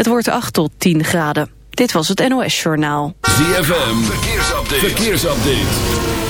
Het wordt 8 tot 10 graden. Dit was het NOS Journaal. ZFM, verkeersupdate. verkeersupdate.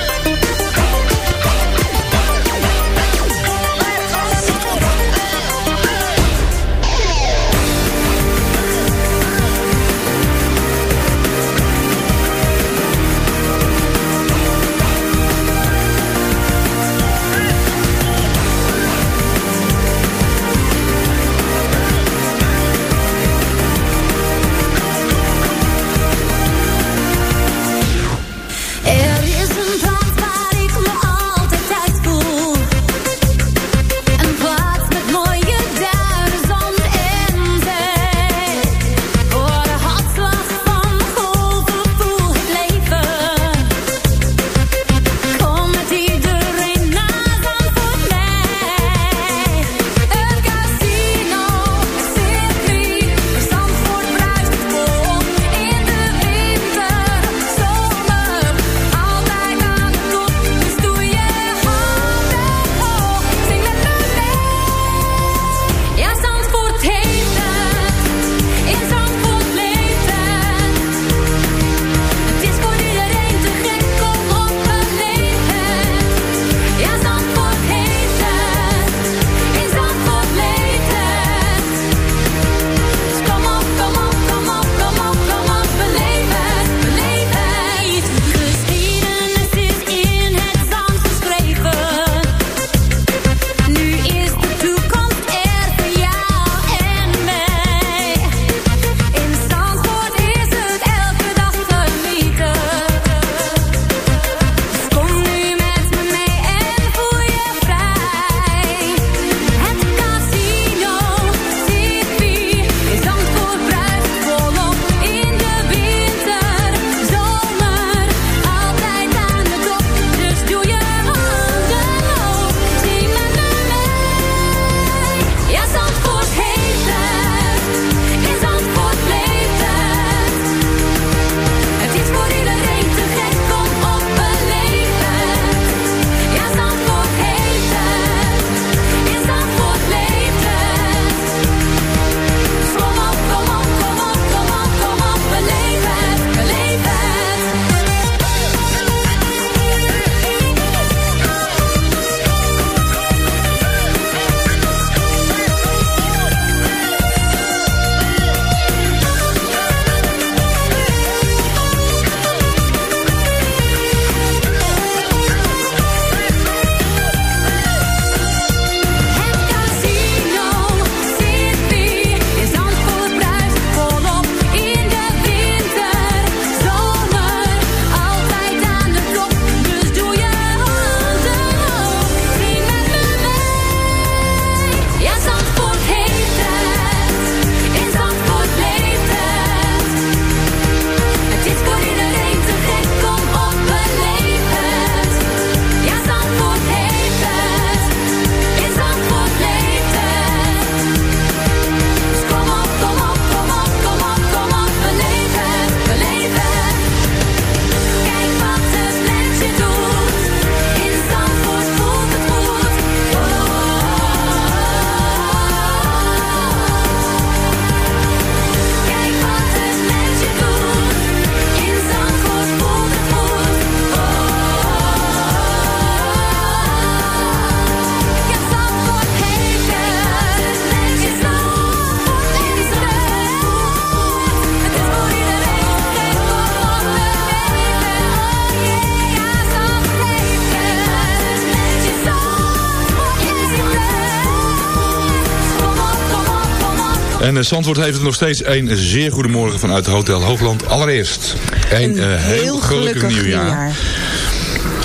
En uh, Zandvoort heeft het nog steeds een zeer goede morgen vanuit Hotel Hoogland. Allereerst een, Een uh, heel, heel gelukkig, gelukkig nieuwjaar. nieuwjaar.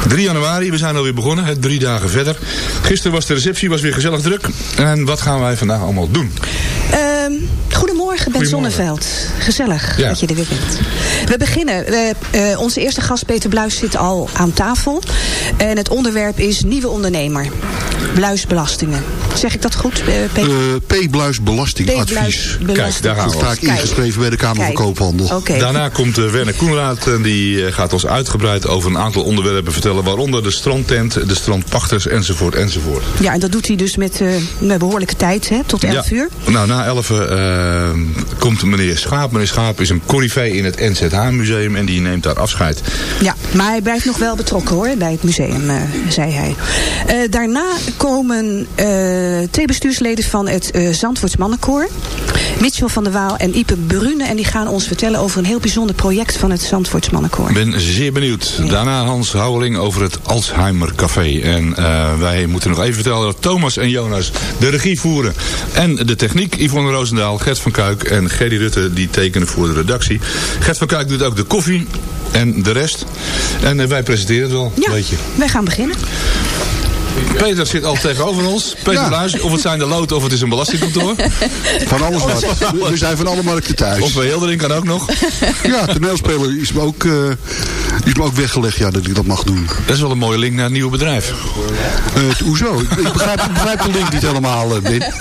3 januari, we zijn alweer begonnen, hè, drie dagen verder. Gisteren was de receptie, was weer gezellig druk. En wat gaan wij vandaag allemaal doen? Ehm, goedemorgen, Ben. Zonneveld. Gezellig Ja. dat je er weer bent. We beginnen. We, eh, onze eerste gast, Peter Bluis, zit al aan tafel. En het onderwerp is nieuwe ondernemer. Bluisbelastingen. Zeg ik dat goed, eh, Peter? Eh, P. Bluis Belastingadvies. Kijk, daar gaan Dat we. sta ik Kijk. ingeschreven bij de Kamer Kijk. van Koophandel. Oké. Daarna komt uh, Werner Koenraad en die gaat ons uitgebreid over een aantal onderwerpen vertellen. Waaronder de strandtent, de strandpachters enzovoort enzovoort. Ja, en dat doet hij dus met, eh, met behoorlijke tijd, hè, tot 11 uur. Nou, na 11 eh, komt meneer Schaap. Meneer Schaap is een corrivee in het NZH-museum en die neemt daar afscheid. Ja, maar hij blijft nog wel betrokken hoor, bij het museum, eh, zei hij. Eh, daarna komen eh, twee bestuursleden van het eh Zandvoorts Mannenkoor. Mitchell van der Waal en Ipe Brune. En die gaan ons vertellen over een heel bijzonder project van het Zandvoorts Mannenkoor. Ik ben zeer benieuwd. Daarna Hans Houweling over het Alzheimer Café. En eh, wij moeten nog even vertellen dat Thomas en Jonas de regie voeren. En de techniek, Yvonne Roosendaal, Gert van Kuik en Gerry Rutte, die tekenen voor de redactie. Gert van Kuik doet ook de koffie en de rest. En eh, wij presenteren het wel, Ja, weet je. wij gaan beginnen. Peter zit al tegenover ons. Peter Ja. Bluis, of het zijn de lood of het is een belastingkantoor. Van alles wat. We- zijn van alle markten thuis. Of bij Hildering kan ook nog. Ja, toneelspeler is ook, eh, is me ook weggelegd ja, dat ik dat mag doen. Dat is wel een mooie link naar het nieuwe bedrijf. Eh, hoezo? Ik, begrijp, ik begrijp de link niet helemaal, eh, Ben.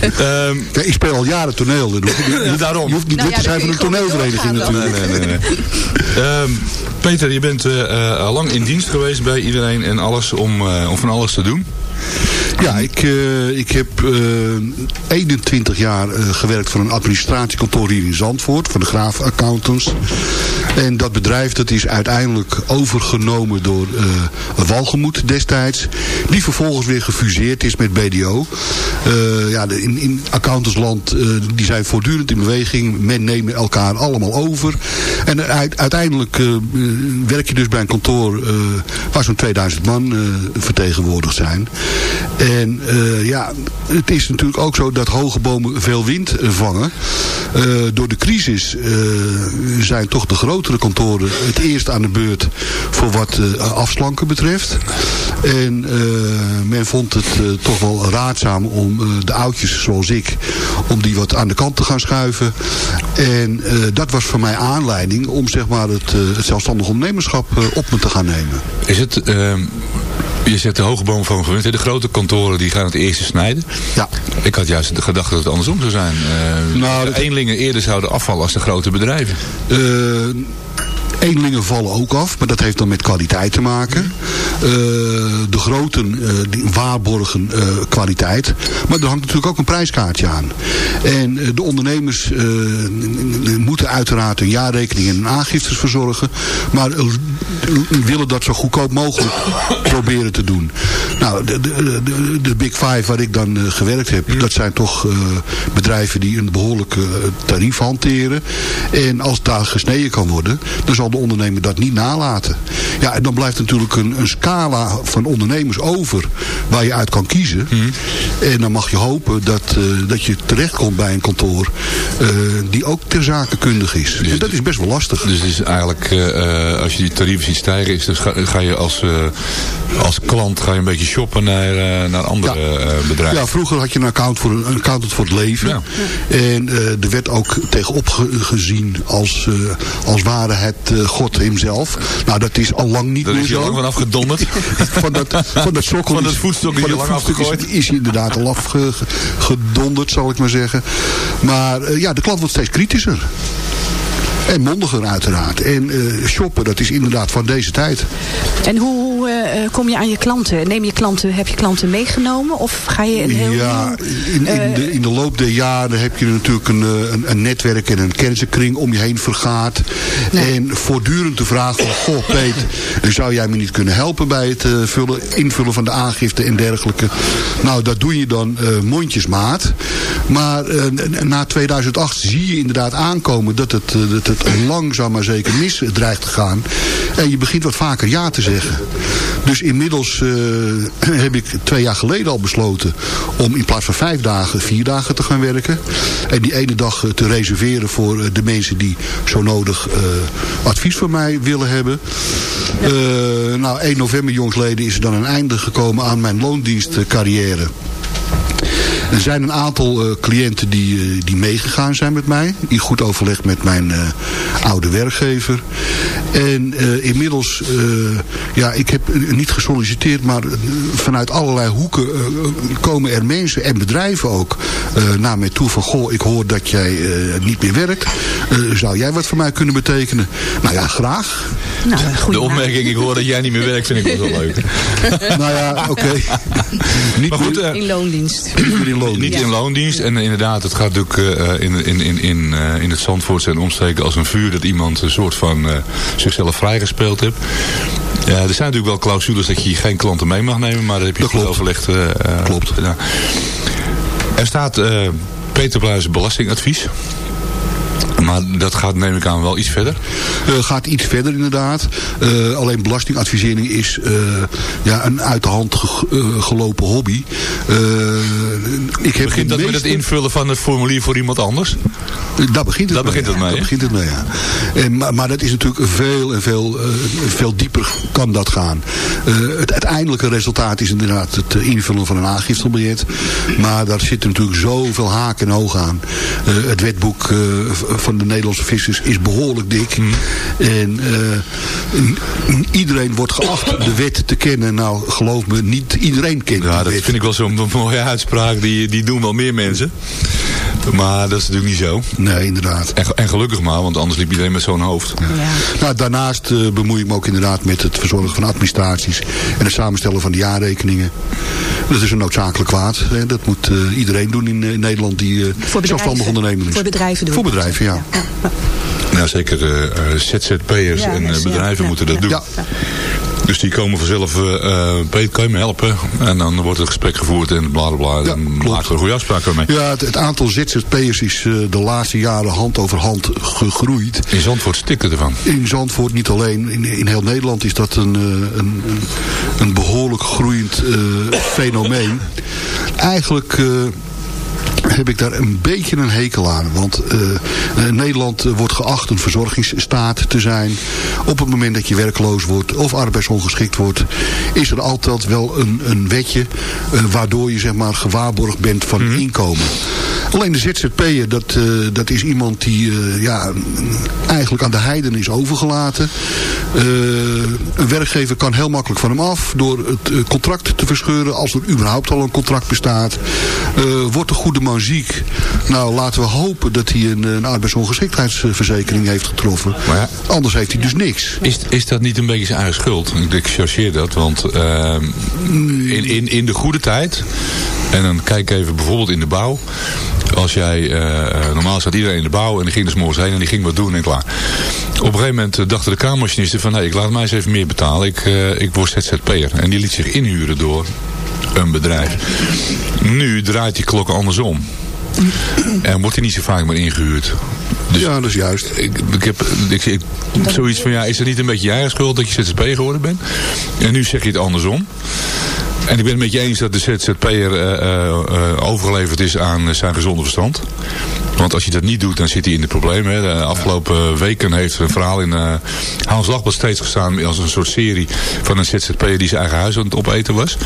Ehm, Ja, ik speel al jaren toneel. Je hoeft- daarom. Je hoeft niet Nou ja, te zijn van een je toneelvereniging natuurlijk. Nee, nee, nee. nee. Ehm, Peter, je bent eh, eh, lang in dienst geweest bij iedereen en alles om, eh, om van alles te doen. Ja, ik, eh, ik heb eh 21 jaar eh, gewerkt voor een administratiekantoor hier in Zandvoort. Voor de Graaf Accountants. En dat bedrijf dat is uiteindelijk overgenomen door eh Walgemoed destijds. Die vervolgens weer gefuseerd is met BDO. Eh, ja, in, in accountantsland eh, die zijn voortdurend in beweging. Men neemt elkaar allemaal over. En uit- uiteindelijk eh, eh, werk je dus bij een kantoor eh, waar zo'n 2000 man eh, vertegenwoordigd zijn. En eh, ja, het is natuurlijk ook zo dat hoge bomen veel wind vangen. Eh, door de crisis eh, zijn toch de grotere kantoren het eerst aan de beurt voor wat afslanken betreft. En men vond het toch wel raadzaam om de oudjes zoals ik, om die wat aan de kant te gaan schuiven. En dat was voor mij aanleiding om zeg maar het, het zelfstandig ondernemerschap op me te gaan nemen. Is het, ehm, je zet de hoge boom van gewend. De grote kantoren die gaan het eerste snijden. Ja. Ik had juist de gedachte dat het andersom zou zijn. Eh, Nou, de eenlingen eerder zouden afvallen als de grote bedrijven. Eh, eenlingen vallen ook af, maar dat heeft dan met kwaliteit te maken. Eh, de groten eh, die waarborgen eh, kwaliteit. Maar er hangt natuurlijk ook een prijskaartje aan. En de ondernemers moeten uiteraard een jaarrekening en aangiftes verzorgen. Maar willen dat zo goedkoop mogelijk proberen te doen. Nou, de, de, de, de Big Five waar ik dan gewerkt heb, dat zijn toch bedrijven die een behoorlijk eh, tarief hanteren. En als daar gesneden kan worden, dan zal de ondernemer dat niet nalaten. Ja, en dan blijft natuurlijk een, een scala van ondernemers over waar je uit kan kiezen. En dan mag je hopen dat, eh, dat je terechtkomt bij een kantoor eh, die ook ter zake kundig is. En dat is best wel lastig. Dus het is eigenlijk, eh, als je die tarieven ziet stijgen, is dus ga, ga je als, als klant ga je een beetje shoppen naar, naar andere bedrijven. Ja, vroeger had je een, account voor een, accountant voor het leven. Ja. En er werd ook tegenop ge- gezien als, als ware het God hemzelf. Nou, dat is al lang niet meer is je zo. lang van afgedonderd. van dat, van dat sokkel Van dat is- voetstok is van je dat lang afgegooid. Is, inderdaad al afgedonderd, zal ik maar zeggen. Maar eh, ja, de klant wordt steeds kritischer. En mondiger uiteraard. En eh, shoppen, dat is inderdaad van deze tijd. En hoe eh, kom je aan je klanten? Neem je klanten, heb je klanten meegenomen? Of ga je een heel ja, nieuw... in, in, eh, de, in de loop der jaren heb je natuurlijk een, eh, een, een netwerk en een kennissenkring om je heen vergaat. En voortdurend de vraag van, goh Peet, zou jij me niet kunnen helpen bij het vullen, invullen van de aangifte en dergelijke. Nou, dat doe je dan mondjesmaat. Maar na 2008 zie je inderdaad aankomen dat het, dat het langzaam maar zeker mis dreigt te gaan. En je begint wat vaker ja te zeggen. Dus inmiddels eh, heb ik twee jaar geleden al besloten om in plaats van vijf dagen, vier dagen te gaan werken. En die ene dag eh, te reserveren voor eh, de mensen die zo nodig advies van mij willen hebben. nou, 1 november jongsleden is er dan een einde gekomen aan mijn loondienstcarrière. Er zijn een aantal uh, cliënten die, uh, die meegegaan zijn met mij. In goed overleg met mijn uh, oude werkgever. En inmiddels, ja, ik heb niet gesolliciteerd, maar vanuit allerlei hoeken komen er mensen en bedrijven ook naar mij toe van, goh, ik hoor dat jij niet meer werkt. zou jij wat voor mij kunnen betekenen? Nou ja, graag. Nou, de opmerking, ik hoor dat jij niet meer werkt, vind ik wel zo leuk. nou ja, oké. Okay. maar goed, in loondienst. Niet in loondienst. En inderdaad, het gaat natuurlijk uh, in, in, in, in, uh, in het Zandvoort en omsteken als een vuur dat iemand een soort van uh, zichzelf vrijgespeeld heeft. Ja, er zijn natuurlijk wel clausules dat je geen klanten mee mag nemen, maar dat heb je dat goed overlegd. klopt. Er staat Peter Bluis belastingadvies. Maar dat gaat neem ik aan wel iets verder? Uh, gaat iets verder inderdaad. Uh, alleen belastingadvisering is uh, ja, een uit de hand ge gelopen hobby. ik heb begint dat meeste... met het invullen van het formulier voor iemand anders? Daar begint het Daar mee. Begint het mee Daar begint het mee, ja. En, maar, maar, dat is natuurlijk veel en veel, veel dieper kan dat gaan. het uiteindelijke resultaat is inderdaad het invullen van een aangiftebiljet. Maar daar zit natuurlijk zoveel haken en ogen aan. het wetboek van de Nederlandse vissers is behoorlijk dik. Hmm. En uh, iedereen wordt geacht de wet te kennen. Nou, geloof me, niet iedereen kent Ja, dat vind ik wel zo'n mooie uitspraak. Die, die doen wel meer mensen. Maar dat is natuurlijk niet zo. Nee, inderdaad. En, en gelukkig maar, want anders liep iedereen met zo'n hoofd. Ja. Nou, daarnaast uh, bemoei ik me ook inderdaad met het verzorgen van administraties. En het samenstellen van de jaarrekeningen. Dat is een noodzakelijk kwaad. Hè. Dat moet uh, iedereen doen in, in Nederland die uh, zelfstandig ondernemer is. Voor bedrijven doen. Voor bedrijven, ja. ja. Nou, zeker uh, ZZP'ers ja, en bedrijven moeten dat doen. Dus die komen vanzelf, uh, Peter, kan je me helpen? En dan wordt het gesprek gevoerd en bla bla en maken we een goede afspraken mee. Ja, het, het aantal ZZP'ers is uh, de laatste jaren hand over hand gegroeid. In Zandvoort stikken ervan. In Zandvoort niet alleen. In, in heel Nederland is dat een, een, een behoorlijk groeiend fenomeen. Eigenlijk heb ik daar een beetje een hekel aan. Want uh, Nederland wordt geacht een verzorgingsstaat te zijn. Op het moment dat je werkloos wordt of arbeidsongeschikt wordt... is er altijd wel een, een wetje uh, waardoor je zeg maar gewaarborgd bent van mm -hmm. inkomen. Alleen de ZZP'er, dat, uh, dat is iemand die uh, ja, eigenlijk aan de heiden is overgelaten. Uh, een werkgever kan heel makkelijk van hem af door het contract te verscheuren als er überhaupt al een contract bestaat. wordt de goede man ziek? Nou, laten we hopen dat hij een, een arbeidsongeschiktheidsverzekering heeft getroffen. Ja, Anders heeft hij dus niks. Is, is dat niet een beetje zijn eigen schuld? Ik chargeer dat, want in, in, in de goede tijd... En dan kijk even bijvoorbeeld in de bouw. Als jij, uh, normaal zat iedereen in de bouw en die ging dus morgens heen en die ging wat doen en klaar. Op een gegeven moment dachten de kamermachinisten van, hé, ik laat mij eens even meer betalen. Ik, uh, ik word ZZP'er. En die liet zich inhuren door een bedrijf. Nu draait die klok andersom. En wordt hij niet zo vaak meer ingehuurd. Dus ja, dat is juist. Ik, ik heb ik, ik, zoiets van, ja, is het niet een beetje je eigen schuld dat je ZZP geworden bent? En nu zeg je het andersom. En ik ben het met je eens dat de ZZP'er uh, uh, overgeleverd is aan zijn gezonde verstand. Want als je dat niet doet, dan zit hij in de problemen. De afgelopen weken heeft een verhaal in uh, Hans Lachbad steeds gestaan... als een soort serie van een ZZP'er die zijn eigen huis aan het opeten was.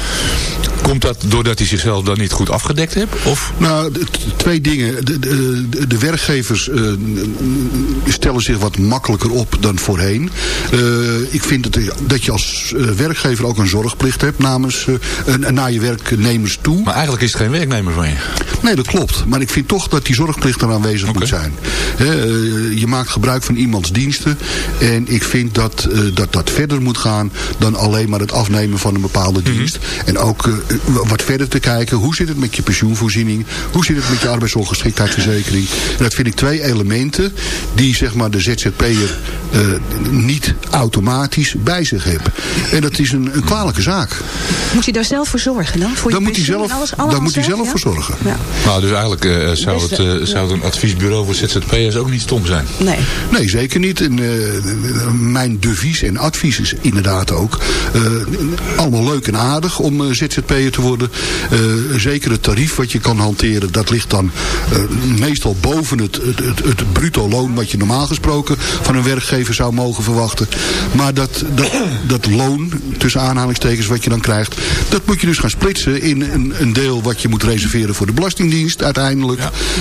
Komt dat doordat hij zichzelf dan niet goed afgedekt heeft? Of? Nou, twee dingen. De, de, de werkgevers uh, stellen zich wat makkelijker op dan voorheen. Uh, ik vind dat, dat je als werkgever ook een zorgplicht hebt namens, naar je werknemers toe. Maar eigenlijk is het geen werknemer van je. Nee, dat klopt. Maar ik vind toch dat die zorgplicht er aanwezig okay. moet zijn. He, je maakt gebruik van iemands diensten. En ik vind dat dat, dat verder moet gaan dan alleen maar het afnemen van een bepaalde mm -hmm. dienst. En ook wat verder te kijken. Hoe zit het met je pensioenvoorziening? Hoe zit het met je arbeidsongeschiktheidsverzekering? En dat vind ik twee elementen die zeg maar de ZZP'er uh, niet automatisch bij zich heeft. En dat is een, een kwalijke zaak. Moet hij daar zelf voor zorgen dan? Voor daar moet hij zelf, alles, daar moet hij zelf ja? voor zorgen. Ja. Nou, dus eigenlijk uh, zou, het, uh, zou het een adviesbureau voor ZZP'ers ook niet stom zijn. Nee. Nee, zeker niet. En, eh, mijn devies en advies is inderdaad ook... eh, allemaal leuk en aardig om eh, ZZP'er te worden. Eh, zeker het tarief wat je kan hanteren... dat ligt dan meestal boven het, het, het, het bruto loon... wat je normaal gesproken van een werkgever zou mogen verwachten. Maar dat, dat, dat loon, tussen aanhalingstekens wat je dan krijgt... dat moet je dus gaan splitsen in een, een deel wat je moet reserveren voor de Belastingdienst uiteindelijk.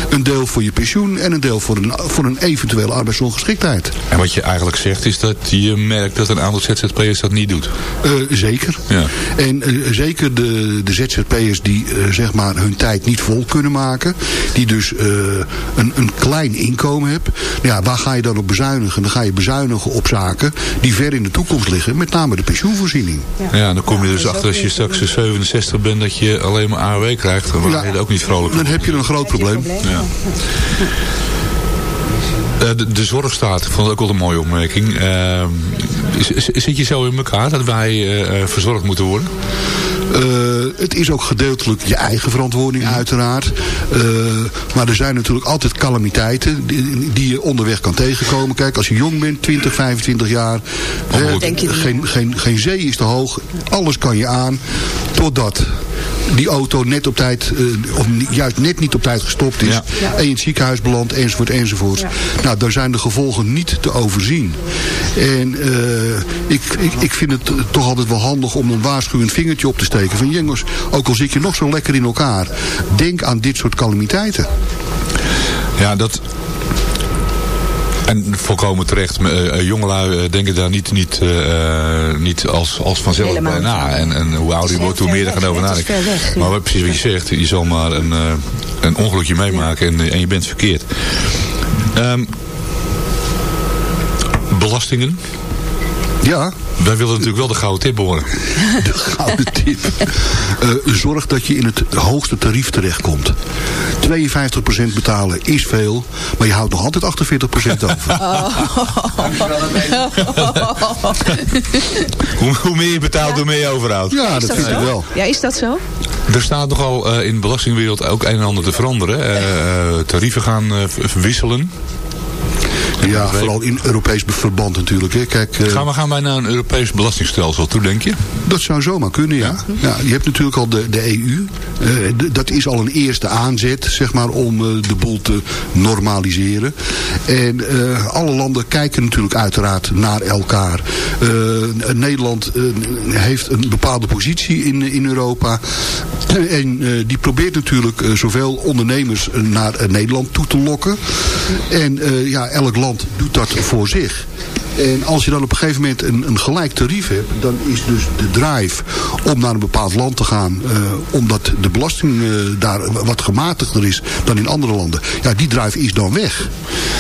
Een deel voor je pensioen en een deel voor een, voor een eventuele arbeidsongeschiktheid. En wat je eigenlijk zegt is dat je merkt dat een aantal ZZP'ers dat niet doet. Eh, zeker. Ja. En eh, zeker de, de ZZP'ers die eh, zeg maar hun tijd niet vol kunnen maken. Die dus eh, een, een klein inkomen hebben. Ja, waar ga je dan op bezuinigen? Dan ga je bezuinigen op zaken die ver in de toekomst liggen. Met name de pensioenvoorziening. Ja, dan kom je dus achter als je straks 67 bent dat je alleen maar AOW krijgt. Dan word je er ook niet vrolijk. Dan heb je een groot probleem. Ja. Eh, de, de zorgstaat, ik vond het ook wel een mooie opmerking. Eh, zit je zo in elkaar dat wij eh, verzorgd moeten worden? Eh, het is ook gedeeltelijk je eigen verantwoording uiteraard. Eh, maar er zijn natuurlijk altijd calamiteiten die, die je onderweg kan tegenkomen. Kijk, als je jong bent, 20, 25 jaar. hè, Denk je niet. geen, geen, geen zee is te hoog. Alles kan je aan. Totdat die auto net op tijd, eh, of juist net niet op tijd gestopt is. Ja. Ja. En in het ziekenhuis belandt, enzovoort, enzovoort. Ja. Nou, daar zijn de gevolgen niet te overzien. En eh, ik, ik, ik vind het toch altijd wel handig om een waarschuwend vingertje op te steken. Van jongens, ook al zit je nog zo lekker in elkaar. Denk aan dit soort calamiteiten. Ja, dat... En volkomen terecht, eh, eh, jongelui eh, denken daar niet, niet, niet als, als vanzelf bij na. En, en hoe ouder je wordt, hoe meer er gaan over nadenken. Maar wat- precies wat je zegt, je zal maar een, een ongelukje meemaken en, en je bent verkeerd. Ehm, belastingen. Ja, Wij willen natuurlijk wel de gouden tip horen. de gouden tip. Eh, zorg dat je in het hoogste tarief terechtkomt. 52% betalen is veel, maar je houdt nog altijd 48% over. Hoe, hoe meer je betaalt, hoe meer je overhoudt. Ja, dat, Is dat vind ik wel. Ja, is dat zo? Er staat nogal eh, in de belastingwereld ook een en ander te veranderen. Eh, tarieven gaan eh, wisselen. Ja, vooral in Europees verband natuurlijk. Hè. Kijk, eh, Gaan we gaan wij naar een Europees belastingstelsel toe, denk je? Dat zou zomaar kunnen, ja. ja je hebt natuurlijk al de, de EU. Eh, dat is al een eerste aanzet, zeg maar, om eh, de boel te normaliseren. En alle landen kijken natuurlijk uiteraard naar elkaar. Nederland heeft een bepaalde positie in, in Europa. En die probeert natuurlijk zoveel ondernemers naar Nederland toe te lokken. En ja, elk land doet dat voor zich. En als je dan op een gegeven moment een, een gelijk tarief hebt... dan is dus de drive om naar een bepaald land te gaan... eh, omdat de belasting eh, daar wat gematigder is dan in andere landen... ja, die drive is dan weg.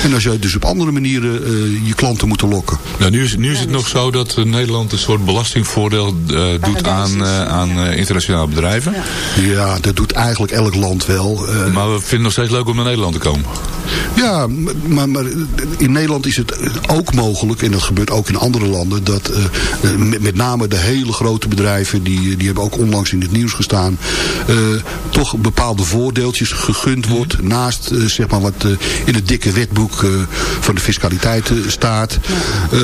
En dan zou je dus op andere manieren eh, je klanten moeten lokken. Nou, nu is, nu is het nog zo dat Nederland een soort belastingvoordeel eh, doet aan, eh, aan eh, internationale bedrijven. Ja, dat doet eigenlijk elk land wel. Eh, Maar we vinden het nog steeds leuk om naar Nederland te komen. Ja, maar, maar in Nederland is het ook mogelijk, en dat gebeurt ook in andere landen, dat eh, met, met name de hele grote bedrijven, die, die hebben ook onlangs in het nieuws gestaan, eh, toch bepaalde voordeeltjes gegund wordt, naast eh, zeg maar wat in het dikke wetboek eh, van de fiscaliteit staat, eh,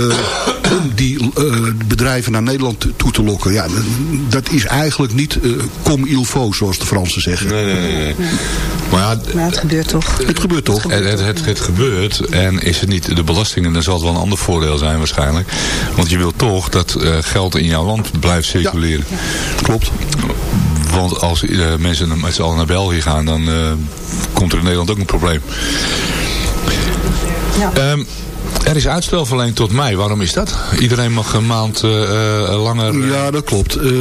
om die eh, bedrijven naar Nederland toe te lokken. Ja, dat is eigenlijk niet comme il faut, zoals de Fransen zeggen. Nee, nee, nee. Maar ja, Maar het gebeurt toch. Het gebeurt toch? Het, het, het, het gebeurt. En is het niet de belastingen, dan zal het wel een ander voordeel zijn waarschijnlijk. Want je wilt toch dat eh, geld in jouw land blijft circuleren. Klopt. Want als eh, mensen met z'n allen naar België gaan, dan eh, komt er in Nederland ook een probleem. Ja. Ehm, er is uitstel verleend tot mei. Waarom is dat? Iedereen mag een maand eh, eh, langer... Ja, dat klopt. Eh,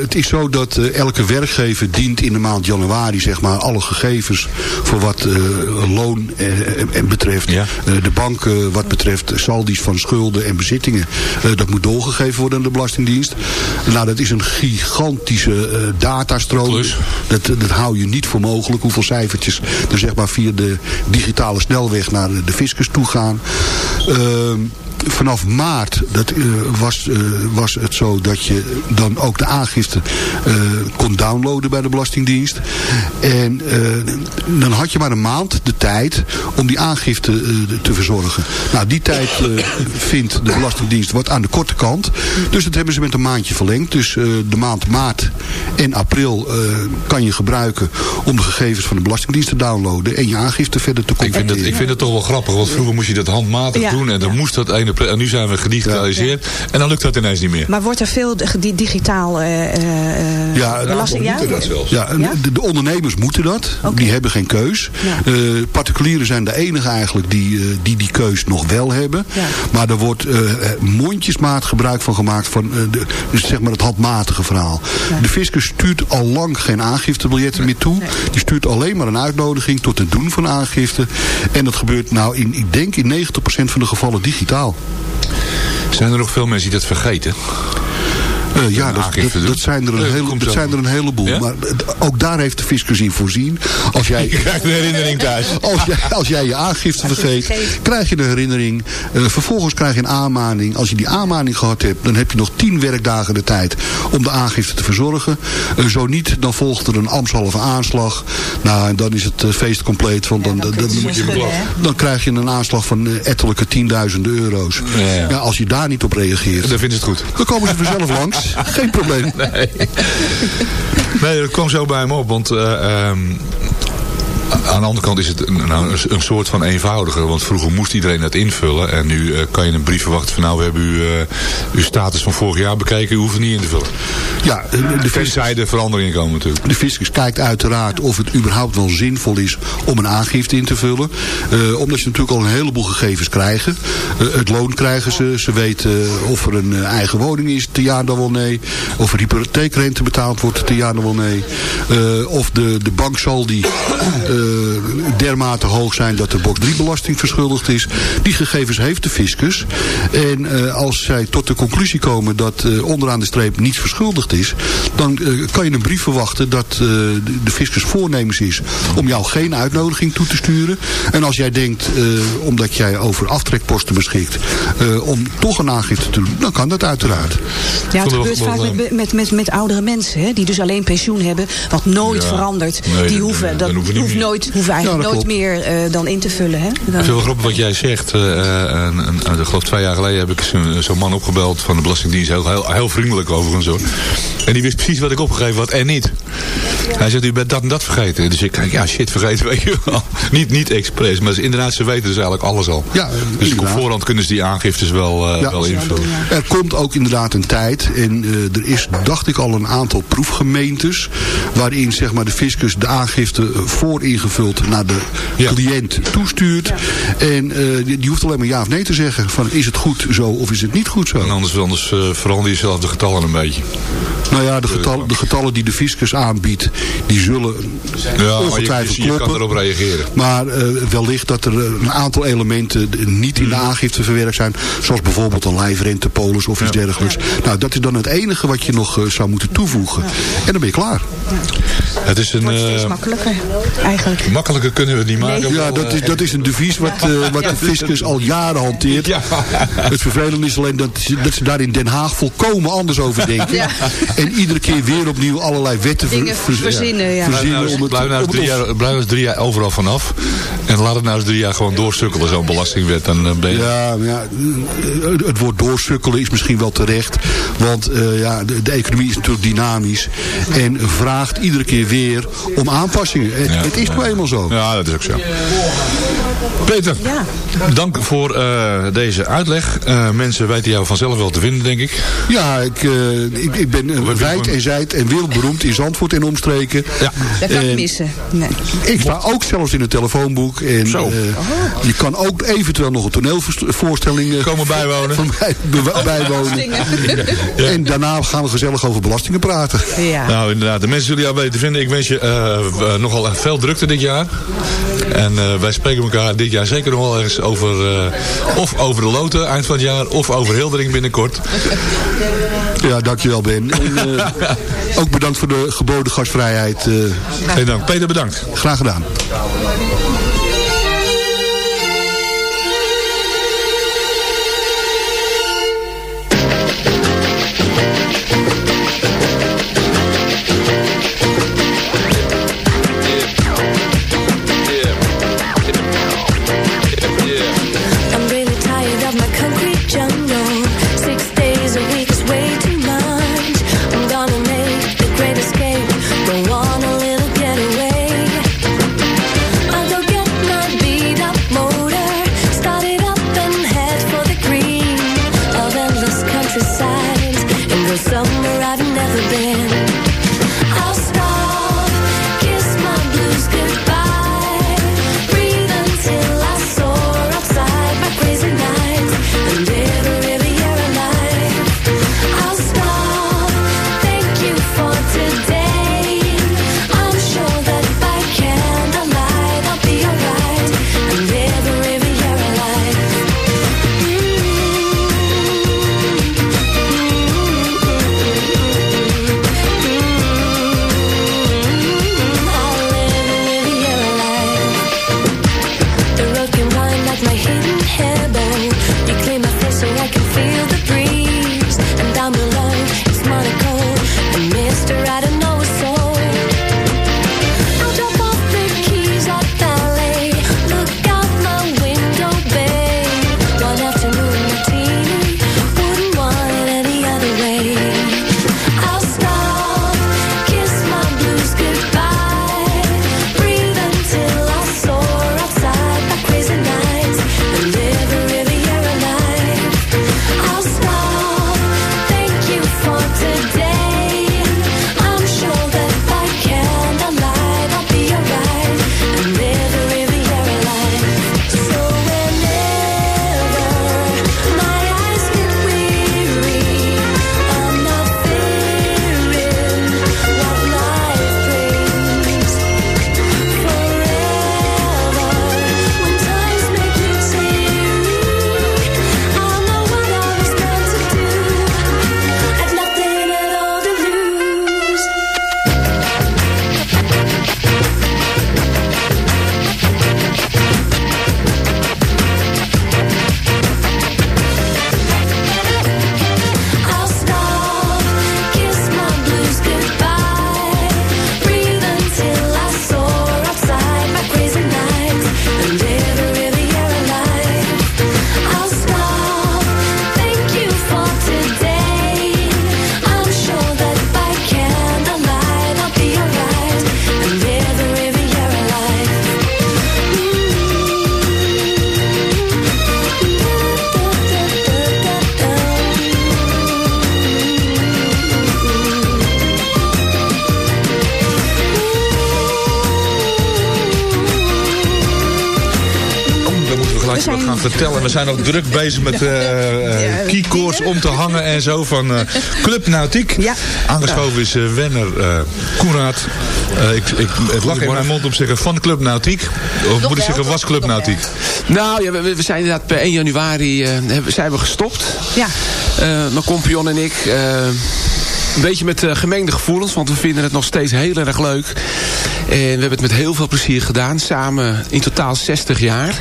het is zo dat eh, elke werkgever dient in de maand januari zeg maar, alle gegevens voor wat eh, loon eh, en betreft. Ja. Eh, de banken wat betreft saldi's van schulden en bezittingen. eh, dat moet doorgegeven worden aan de Belastingdienst. Nou, dat is een gigantische eh, datastroom. Dat, dat hou je niet voor mogelijk. Hoeveel cijfertjes er zeg maar via de digitale snelweg naar de fiscus toe gaan. 嗯。Vanaf maart dat, eh, was, eh, was het zo dat je dan ook de aangifte eh, kon downloaden bij de Belastingdienst. En dan had je maar een maand de tijd om die aangifte te verzorgen. Nou, die tijd vindt de Belastingdienst wat aan de korte kant. Dus dat hebben ze met een maandje verlengd. Dus de maand maart en april kan je gebruiken om de gegevens van de Belastingdienst te downloaden en je aangifte verder te ik vind, het, ik vind het toch wel grappig, want vroeger moest je dat handmatig doen en dan moest dat ene... En nu zijn we gedigitaliseerd en dan lukt dat ineens niet meer. Maar wordt er veel digitaal uh, ja, belasting? Ja, dat zelfs. Ja, de, de, ondernemers moeten dat. Die hebben geen keus. particulieren zijn de enige eigenlijk die die, die keus nog wel hebben. Maar er wordt mondjesmaat gebruik van gemaakt van de, dus zeg maar het handmatige verhaal. De fiscus stuurt al lang geen aangiftebiljetten meer toe. Die stuurt alleen maar een uitnodiging tot het doen van aangifte. En dat gebeurt nou in, ik denk in 90% van de gevallen digitaal. Zijn er nog veel mensen die dat vergeten? Uh, ja, dat, dat, zijn er een, hele, dat zijn er een heleboel. Maar ook daar heeft de fiscus in voorzien. Als jij, je krijgt een herinnering thuis. Als jij, als jij je aangifte vergeet, krijg je een herinnering. Uh, vervolgens krijg je een aanmaning. Als je die aanmaning gehad hebt, dan heb je nog tien werkdagen de tijd om de aangifte te verzorgen. Uh, zo niet, dan volgt er een ambtshalve aanslag. Nou, en dan is het feest compleet. Want dan, dan, dan, dan, dan, krijg je een aanslag van ettelijke tienduizenden euro's. Ja, als je daar niet op reageert. Dan vinden ze het goed. Dan komen ze vanzelf langs. Geen probleem. Nee. nee, dat kwam zo bij me op. Want uh, aan de andere kant is het een, nou, een, soort van eenvoudiger. Want vroeger moest iedereen dat invullen. En nu uh, kan je een brief verwachten van nou, we hebben u, uh, uw status van vorig jaar bekeken. U hoeft het niet in te vullen. Ja, de fiscus, de veranderingen komen natuurlijk. De fiscus kijkt uiteraard of het überhaupt wel zinvol is om een aangifte in te vullen. Uh, omdat je natuurlijk al een heleboel gegevens krijgen. het loon krijgen ze. Ze weten of er een eigen woning is, te ja dan wel nee. Of er hypotheekrente betaald wordt, te ja dan wel nee. of de, de bank zal die dermate hoog zijn dat de box 3 belasting verschuldigd is. Die gegevens heeft de fiscus. En uh, als zij tot de conclusie komen dat uh, onderaan de streep niets verschuldigd is, dan kan je een brief verwachten dat de fiscus voornemens is om jou geen uitnodiging toe te sturen. En als jij denkt, omdat jij over aftrekposten beschikt, om toch een aangifte te doen, dan kan dat uiteraard. Ja, het gebeurt vaak met, met, met, met oudere mensen, hè, die dus alleen pensioen hebben, wat nooit ja, verandert. Nee, die hoeven, dat, hoeft nooit, hoeven eigenlijk nooit meer uh, dan in te vullen. Hè? Dan... Veel grappig wat jij zegt. Uh, ik geloof twee jaar geleden heb ik zo'n zo man opgebeld van de Belastingdienst. Heel, heel, heel vriendelijk overigens hoor. En die wist precies wat ik opgegeven had en niet. Hij zegt, u bent dat en dat vergeten. Dus ik kijk, ja shit, vergeten weet je wel. niet, niet expres, maar inderdaad, ze weten dus eigenlijk alles al. Ja, dus op voorhand kunnen ze die aangiftes wel, uh, ja. wel invullen. Er komt ook inderdaad een tijd. En uh, er is, dacht ik al, een aantal proefgemeentes. Waarin zeg maar de fiscus de aangifte voor ingevuld naar de cliënt toestuurt. En uh, die, die, hoeft alleen maar ja of nee te zeggen. Van is het goed zo of is het niet goed zo. En anders, anders verander je zelf de getallen een beetje. Nou ja, de, getal, de getallen die de fiscus aanbiedt, die zullen ja, ongetwijfeld je, je kan erop reageren. Maar uh, wellicht dat er een aantal elementen niet in de hmm. aangifte verwerkt zijn. Zoals bijvoorbeeld een lijfrentepolis of iets dergelijks. Nou, dat is dan het enige wat je nog uh, zou moeten toevoegen. En dan ben je klaar. Het is een... Uh, makkelijker, eigenlijk. Makkelijker kunnen we het niet maken. Ja, dat is, dat is een devies wat, uh, wat de fiscus al jaren hanteert. Ja. Het vervelende is alleen dat, dat ze daar in Den Haag volkomen anders over denken. Ja. En iedere keer weer opnieuw allerlei wetten verzinnen. Ja. verzinnen nou, blijf, nou drie jaar, nou drie jaar overal vanaf. En laat het nou eens drie jaar gewoon doorsukkelen, zo'n belastingwet. Dan ben je... ja, ja, het woord doorsukkelen is misschien wel terecht. Want uh, ja, de, de, economie is natuurlijk dynamisch. En vraagt iedere keer weer om aanpassingen. Het, het is nou eenmaal zo. Ja, dat is ook zo. Peter, ja. dank voor uh, deze uitleg. Uh, mensen weten jou vanzelf wel te vinden, denk ik. Ja, ik, uh, ik, ik, ben wijd en zijd en wereldberoemd in Zandvoort en omstreken. Ja. Dat kan ik missen. Nee. Ik sta ook zelfs in het telefoonboek. En, Zo. Je kan ook eventueel nog een toneelvoorstelling komen bijwonen. Van bijwonen. ja. En daarna gaan we gezellig over belastingen praten. Ja. Nou, inderdaad. De mensen zullen jou weten te vinden. Ik wens je nogal veel drukte dit jaar. En wij spreken elkaar dit jaar zeker nog wel eens over... Uh, of over de loten eind van het jaar... of over Hildering binnenkort. Ja, dankjewel Ben. En, uh, ook bedankt voor de geboden gastvrijheid. Dank. Peter, bedankt. Graag gedaan. We zijn ook druk bezig met keycords om te hangen en zo van eh, Club Nautiek. Ja. Aangeschoven is eh, Wenner uh, Koenraad. Eh, ik, ik, het lag in mijn mond om te zeggen van Club Nautiek. Of moet ik zeggen was Club Nog Nautiek? Nou, ja, we, we zijn inderdaad per 1 januari eh, hebben- zijn we gestopt. Ja. Eh, mijn compagnon en ik. eh, een beetje met gemengde gevoelens, want we vinden het nog steeds heel erg leuk. En we hebben het met heel veel plezier gedaan. Samen in totaal 60 jaar.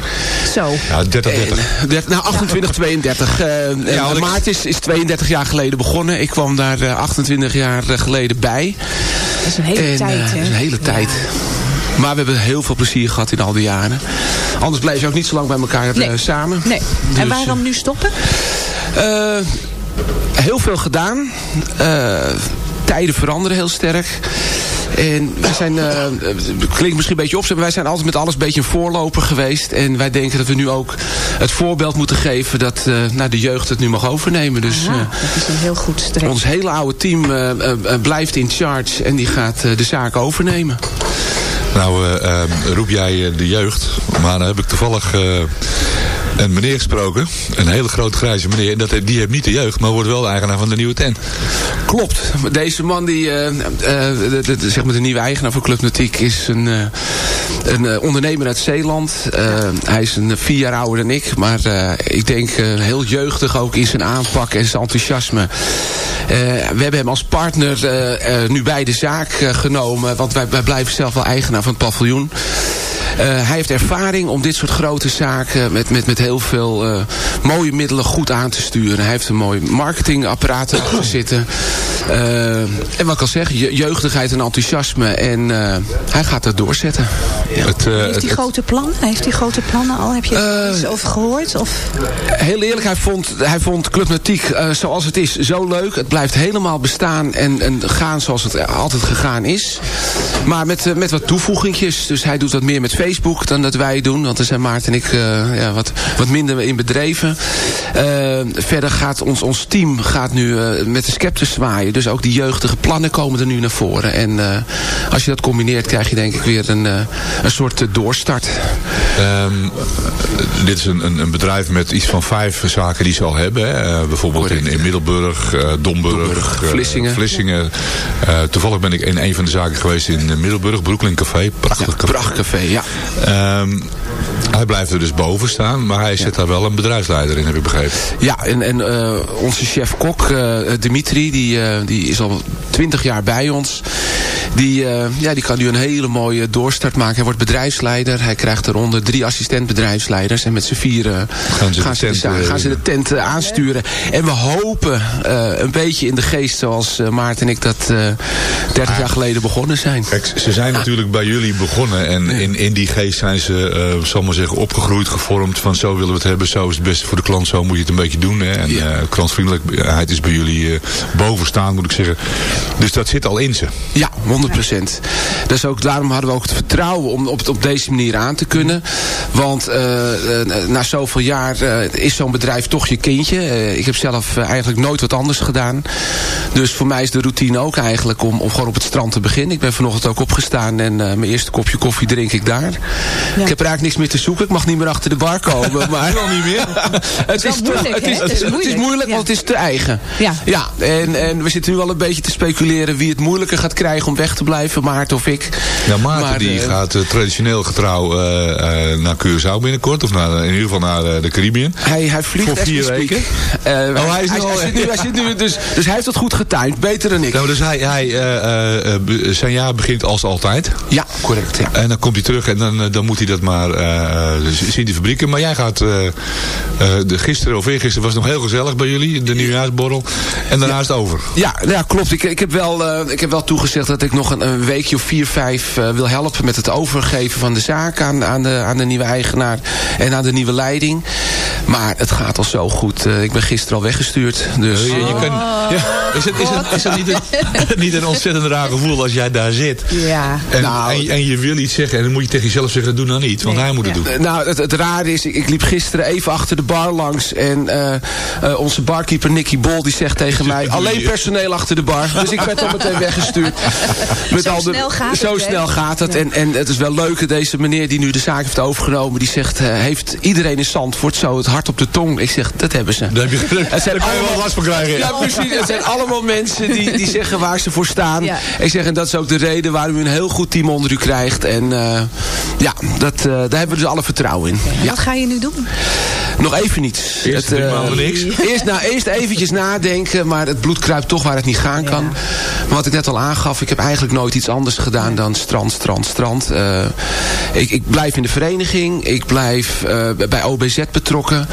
Zo. Ja, 30, 30. En, der- nou, 28, 32. Eh, ik- Maart is, is 32 jaar geleden begonnen. Ik kwam daar eh, 28 jaar eh, geleden bij. Dat is een hele En, tijd, eh, hè? dat is een hele tijd. Maar we hebben heel veel plezier gehad in al die jaren. Anders blijf je ook niet zo lang bij elkaar eh, Nee. samen. Nee. En Dus, waarom nu stoppen? eh, heel veel gedaan. Eh, tijden veranderen heel sterk. En wij zijn, eh, het klinkt misschien een beetje opzet, maar wij zijn altijd met alles een beetje een voorloper geweest. En wij denken dat we nu ook het voorbeeld moeten geven dat eh, nou, de jeugd het nu mag overnemen. Dus Aha, eh, dat is een heel goed streek. ons hele oude team blijft in charge en die gaat de zaak overnemen. Nou, roep jij de jeugd. Maar dan heb ik toevallig eh, een meneer gesproken. Een hele grote grijze meneer. En dat, die heeft niet de jeugd, maar wordt wel de eigenaar van de nieuwe tent. Klopt. Deze man, die, eh, eh, de, zeg maar de nieuwe eigenaar van Club Nautiek, is een, eh, een ondernemer uit Zeeland. Hij is een vier jaar ouder dan ik, maar ik denk heel jeugdig ook in zijn aanpak en zijn enthousiasme. We hebben hem als partner nu bij de zaak genomen, want wij, wij blijven zelf wel eigenaar van het paviljoen. Eh, hij heeft ervaring om dit soort grote zaken met, met, met heel veel eh, mooie middelen goed aan te sturen. Hij heeft een mooi marketingapparaat achter zitten. Eh, en wat ik al zeg, je- jeugdigheid en enthousiasme. En eh, hij gaat dat doorzetten. Ja. Het, eh, Heeft hij grote plannen? Heeft hij grote plannen al? Heb je iets over gehoord? Of? Heel eerlijk, hij vond, hij vond Club Nautiek eh, zoals het is zo leuk. Het blijft helemaal bestaan en, en gaan zoals het altijd gegaan is. Maar met, met wat toevoegingjes. Dus hij doet wat meer met Facebook dan dat wij doen. Want daar zijn Maarten en ik eh, ja, wat, wat minder in bedreven. Eh, verder gaat ons, ons team gaat nu eh, met de scepter zwaaien. Dus ook die jeugdige plannen komen er nu naar voren. En als je dat combineert krijg je denk ik weer een, een soort doorstart. Ehm, dit is een, een, een bedrijf met iets van vijf zaken die ze al hebben. Hè. Bijvoorbeeld in, in Middelburg, Domburg, Domburg, Vlissingen. Vlissingen. Toevallig ben ik in een van de zaken geweest in Middelburg, Brooklyn Café. Prachtig café. Prachtcafé, ja. Um, hij blijft er dus boven staan, maar hij zet daar wel een bedrijfsleider in, heb ik begrepen. Ja, en, en eh, onze chef-kok, eh, Dimitri, die, eh, die is al twintig jaar bij ons. Die, ja, die kan nu een hele mooie doorstart maken. Hij wordt bedrijfsleider. Hij krijgt eronder drie assistent-bedrijfsleider. En met z'n vieren Gaan ze de gaan, ze de, tent, gaan ze de tent aansturen. En we hopen een beetje in de geest zoals Maarten en ik dat eh 30 jaar geleden begonnen zijn. Kijk, ze zijn natuurlijk bij jullie begonnen en in, in die geest zijn ze, zal ik maar zeggen, opgegroeid, gevormd van zo willen we het hebben, zo is het beste voor de klant, zo moet je het een beetje doen. Hè. En Ja. eh, klantvriendelijkheid is bij jullie eh, boven staan, moet ik zeggen. Dus dat zit al in ze. Ja, 100%. Dus ook, daarom hadden we ook het vertrouwen om op, op deze manier aan te kunnen. Want eh, eh, na zoveel jaar eh, is zo'n bedrijf toch je kindje. Eh, ik heb zelf eh, eigenlijk nooit wat anders gedaan. Dus voor mij is de routine ook eigenlijk om, om gewoon op het strand te beginnen. Ik ben vanochtend ook opgestaan en eh, mijn eerste kopje koffie drink ik daar. Ik heb er eigenlijk niks meer te zoeken. Ik mag niet meer achter de bar komen. Maar Al niet meer? het, is te- moeilijk, het, is, het, is, het is moeilijk, Ja. want het is te eigen. Ja. Ja, en, en we zitten nu al een beetje te speculeren wie het moeilijker gaat krijgen om weg te blijven, Maarten of ik. Ja, Maarten Maar, die eh, gaat eh, traditioneel getrouw eh, eh, naar Curaçao binnenkort, of naar, in ieder geval naar eh, de Caribbean. Hij, hij vliegt Voor vier weken? Eh, Oh, hij is al- zit nu, hij zit nu, dus, dus hij heeft het goed getimed, beter dan ik. Nou, dus hij, hij, eh, eh, eh, zijn jaar begint als altijd. Ja, correct. Ja. En dan komt hij terug en dan, dan moet hij dat maar eh, eh, zien te fabrieken. Maar jij gaat, eh, eh, de, gisteren of eergisteren was het nog heel gezellig bij jullie, de nieuwjaarsborrel. En daarna is het over. Ja, ja, klopt. Ik, ik, heb wel, eh, ik heb wel toegezegd dat ik nog een, een weekje of vier, vijf eh, wil helpen met het overgeven van de zaak aan, aan, de, aan de nieuwe eigenaar en aan de nieuwe leiding. Maar het gaat al zo goed. Eh, ik ben gisteren al weggestuurd. Dus, Je, je kan, is het, is het, is het niet, een, niet een ontzettend raar gevoel als jij daar zit? Ja. En, Nou, en, en je wil iets zeggen en dan moet je tegen jezelf zeggen, doe nou niet, want Nee, hij moet het ja. Doen. Eh, Nou, het, het rare is, ik, ik liep gisteren even achter de bar langs. En eh, eh, onze barkeeper Nicky Bol die zegt tegen mij, alleen personeel achter de bar. Dus ik werd al meteen weggestuurd. Met Zo al de, snel gaat het, Zo hè? snel gaat het. En, en het is wel leuk, deze meneer die nu de zaak heeft overgenomen, die zegt, heeft iedereen in Zandvoort zo het hart op de tong? Ik zeg, dat hebben ze. Daar heb je, Het zijn wel allemaal- last van krijgen. Ja, precies. Het zijn allemaal mensen die, die zeggen waar ze voor staan. Ja. Ik zeg, en dat is ook de reden waarom u een heel goed team onder u krijgt. En ja, dat, daar hebben we dus alle vertrouwen in. Ja. Wat ga je nu doen? Nog even niets. Eerst drie eh, niks. Eerst, nou, eerst eventjes nadenken, maar het bloed kruipt toch waar het niet gaan kan. Maar wat ik net al aangaf, ik heb eigenlijk nooit iets anders gedaan dan strand, strand, strand. Eh, ik, ik blijf in de vereniging, ik blijf eh, bij OBZ betrokken.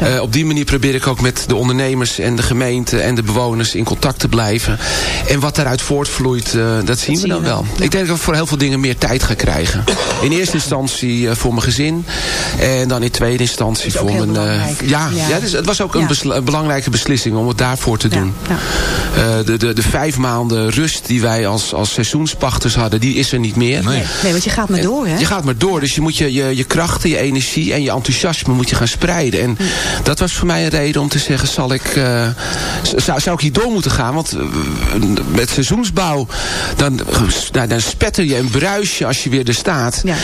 Eh, op die manier probeer ik ook met de ondernemers en de gemeente en de bewoners in contact te blijven. En wat daaruit voortvloeit, dat zien we dan wel. Ik denk dat ik voor heel veel dingen meer tijd ga krijgen. In eerste instantie voor mijn gezin. En dan in tweede instantie voor mijn... eh, ja, ja. Ja. dus het was ook een, Ja. besla- een belangrijke beslissing om het daarvoor te doen. Ja. Eh, de, de, de vijf maanden rust die wij als, als seizoenspachters hadden, die is er niet meer. Nee. Nee, want je gaat maar door, hè? Je gaat maar door, dus je moet je, je, je krachten, je energie en je enthousiasme moet je gaan spreiden. En dat was voor mij een reden om te zeggen, zal ik, eh, z- zou, zou ik hier door moeten gaan? Want met seizoensbouw, dan, nou, dan spetter je en bruis je als je weer er staat. Ja.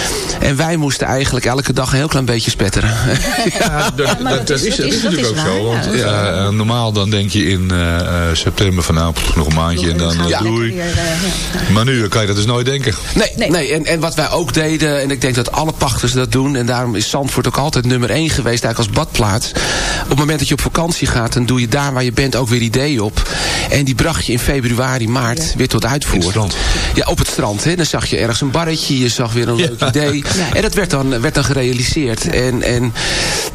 En wij moesten eigenlijk elke dag een heel klein beetje spetteren. Ja, dat, maar dat, dat is- dat natuurlijk ook zo. Want ja. ja, eh, normaal dan denk je in eh, eh, september van nou, nog een maandje en dan doei. Maar nu kan je dat dus nooit denken. Nee, Nee. En, en wat wij ook deden, en ik denk dat alle pachters dat doen... en daarom is Zandvoort ook altijd nummer één geweest eigenlijk als badplaats. Op het moment dat je op vakantie gaat, dan doe je daar waar je bent ook weer ideeën op. En die bracht je in februari, maart weer tot uitvoer. In het strand. Ja, op het strand. Hè. Dan zag je ergens een barretje, je zag weer een leuk idee. En dat werd dan, werd dan gerealiseerd. En, en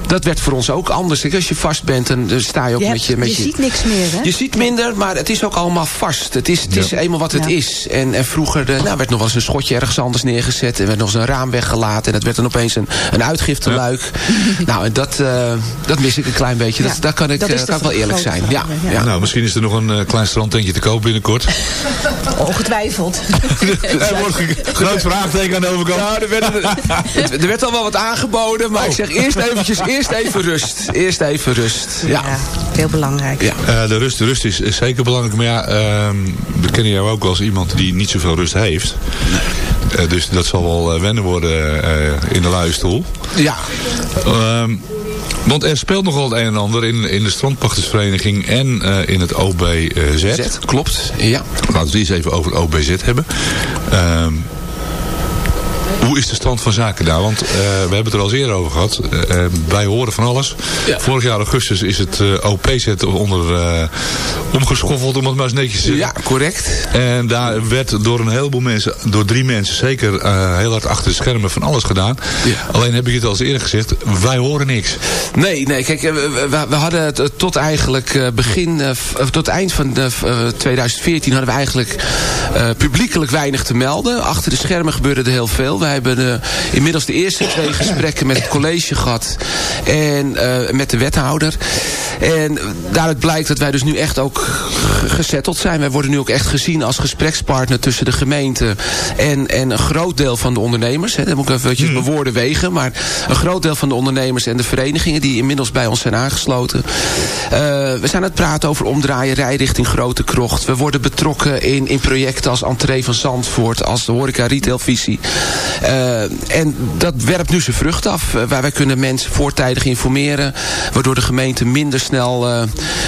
dat werd voor ons ook anders. Als je vast bent, dan dan sta je ook Je, met hebt- je... Met je ziet niks meer, hè? je ziet minder, maar het is ook allemaal vast. Het is, het is eenmaal wat het Ja. is. En, en vroeger eh, nou, werd nog wel eens een schotje ergens anders neergezet. En werd nog eens een raam weggelaten. En dat werd dan opeens een, een uitgifteluik. nou, en dat, eh, dat mis ik een klein beetje. Dat, Ja. daar kan ik, Dat eh, is kan ik toch wel eerlijk zijn. Ja, ja. Nou, misschien is er nog een eh, klein strandtentje te koop binnenkort. Ongetwijfeld. er wordt een groot vraagteken aan de overkant. Nou, er, werd, er werd al wel wat aangeboden. Maar ik zeg eerst eventjes, eerst even rust. Eerst even rust. Ja. Ja, heel belangrijk. Ja. Eh, de rust, de rust is, is zeker belangrijk. Maar ja, ehm, we kennen jou ook als iemand die niet zoveel rust heeft. Eh, dus dat zal wel eh, wennen worden eh, in de luie stoel. ja. Ehm, want er speelt nogal het een en ander in, in de strandpachtersvereniging en eh, in het OBZ. Klopt. Ja. Laten we het eens even over het OBZ hebben. Ehm, hoe is de stand van zaken daar? Want eh, we hebben het er al eens eerder over gehad. Eh, eh, wij horen van alles. Ja. Vorig jaar augustus is het eh, OPZ onder omgeschoffeld, om het maar eens netjes te zeggen. ja, correct. En daar werd door een heleboel mensen, door drie mensen zeker heel hard achter de schermen van alles gedaan. Ja. Alleen heb ik het al eens eerder gezegd, wij horen niks. Nee, nee, kijk, we, hadden het tot eigenlijk begin, tot eind van de, eh, 2014 hadden we eigenlijk publiekelijk weinig te melden. Achter de schermen gebeurde er heel veel. Hebben inmiddels de eerste twee gesprekken met het college gehad en eh, met de wethouder. En daaruit blijkt dat wij dus nu echt ook gezetteld zijn. Wij worden nu ook echt gezien als gesprekspartner tussen de gemeente en, en een groot deel van de ondernemers. Hè. Dat moet ik even eventjes mijn woorden wegen. Maar een groot deel van de ondernemers en de verenigingen die inmiddels bij ons zijn aangesloten. Eh, we zijn aan het praten over omdraaierij richting Grote Krocht. We worden betrokken in, in projecten als Entree van Zandvoort, als de horeca retailvisie. En dat werpt nu zijn vrucht af. eh, waar wij kunnen mensen voortijdig informeren. Waardoor de gemeente minder snel eh,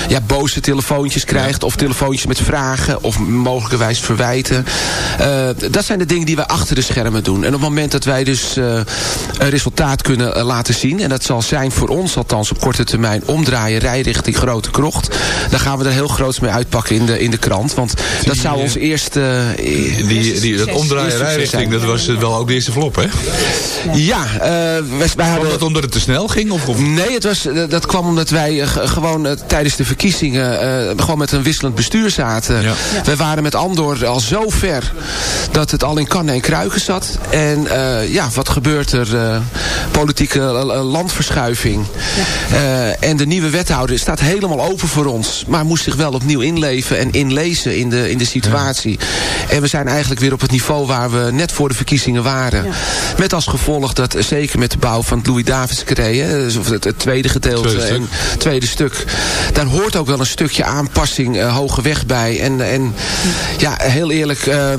ja, boze telefoontjes krijgt. Of telefoontjes met vragen. Of mogelijkerwijs verwijten. Eh, dat zijn de dingen die wij achter de schermen doen. En op het moment dat wij dus eh, een resultaat kunnen eh, laten zien. En dat zal zijn voor ons althans op korte termijn omdraaien rij richting Grote Krocht. Dan gaan we er heel groots mee uitpakken in de, in de krant. Want dat zou ons eerste... eh, Die, die, dat omdraaien rijrichting, dat was eh, wel ook de eerste flop, hè? Ja, eh, wij, hadden... dat omdat het te snel ging? Of, of? Nee, het was, dat kwam omdat wij eh, ge- gewoon eh, tijdens de verkiezingen eh, gewoon met een wisselend bestuur zaten. Ja. Wij waren met Andor al zo ver dat het al in kannen en kruiken zat. En eh, ja, wat gebeurt er? eh, politieke landverschuiving. Eh, en de nieuwe wethouder staat helemaal open voor ons. Maar moest zich wel opnieuw inleven en inlezen in de, in de situatie. En we zijn eigenlijk weer op het niveau waar we net voor de verkiezingen waren. Met als gevolg dat eh, zeker met de bouw van het Louis Davids dus of het, het tweede gedeelte Tweede stuk. tweede stuk. Daar hoort ook wel een stukje aanpassing uh, hoge weg bij. En, en ja, heel eerlijk, uh, uh,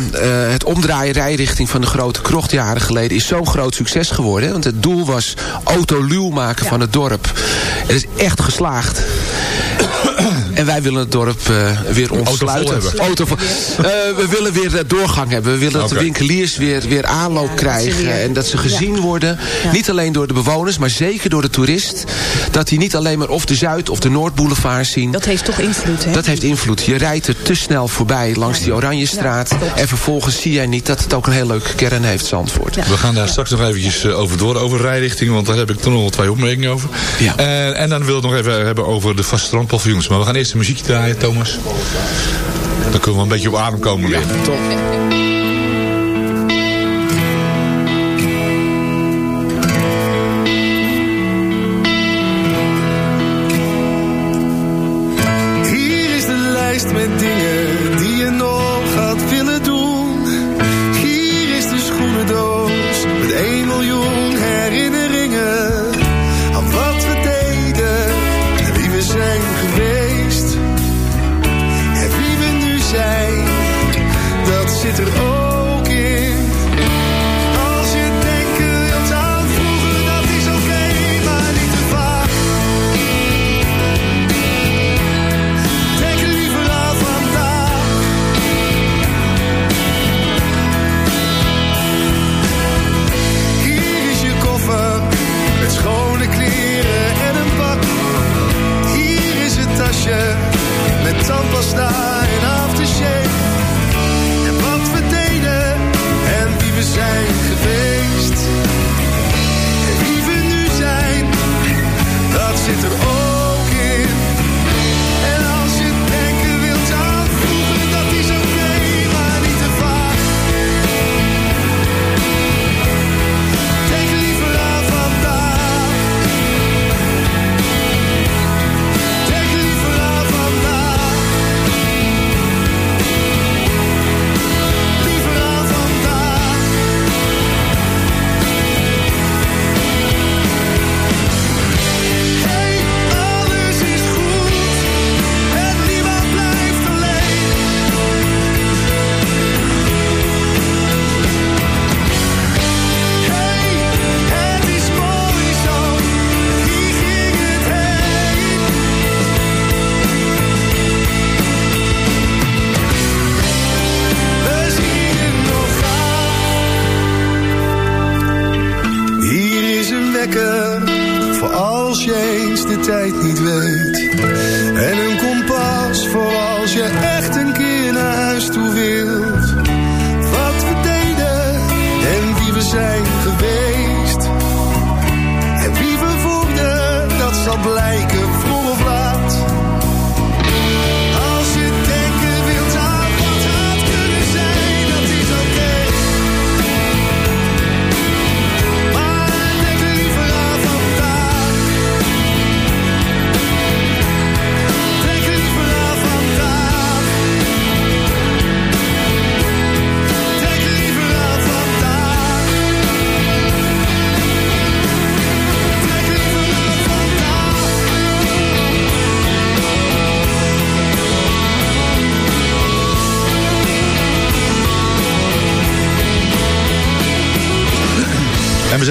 het omdraaien rijrichting van de grote krocht jaren geleden is zo'n groot succes geworden. Want het doel was autoluw maken van het dorp. Het is echt geslaagd. En wij willen het dorp uh, weer ontsluiten. Auto uh, we willen weer doorgang hebben. We willen dat de winkeliers weer, weer aanloop ja, krijgen. Weer, en dat ze gezien ja. worden. Ja. Niet alleen door de bewoners, maar zeker door de toerist. Dat die niet alleen maar of de Zuid- of de Noordboulevard zien. Dat heeft toch invloed, hè? Dat heeft invloed. Je rijdt er te snel voorbij langs die Oranjestraat. en vervolgens zie jij niet dat het ook een heel leuke kern heeft, Zandvoort. We gaan daar straks nog eventjes uh, over door, over rijrichting. Want daar heb ik toch nog wel twee opmerkingen over. Ja. en dan wil ik nog even hebben over de vaste strandpaviljoens. Maar we gaan eerst de muziek draaien, Thomas. Dan kunnen we een beetje op adem komen weer.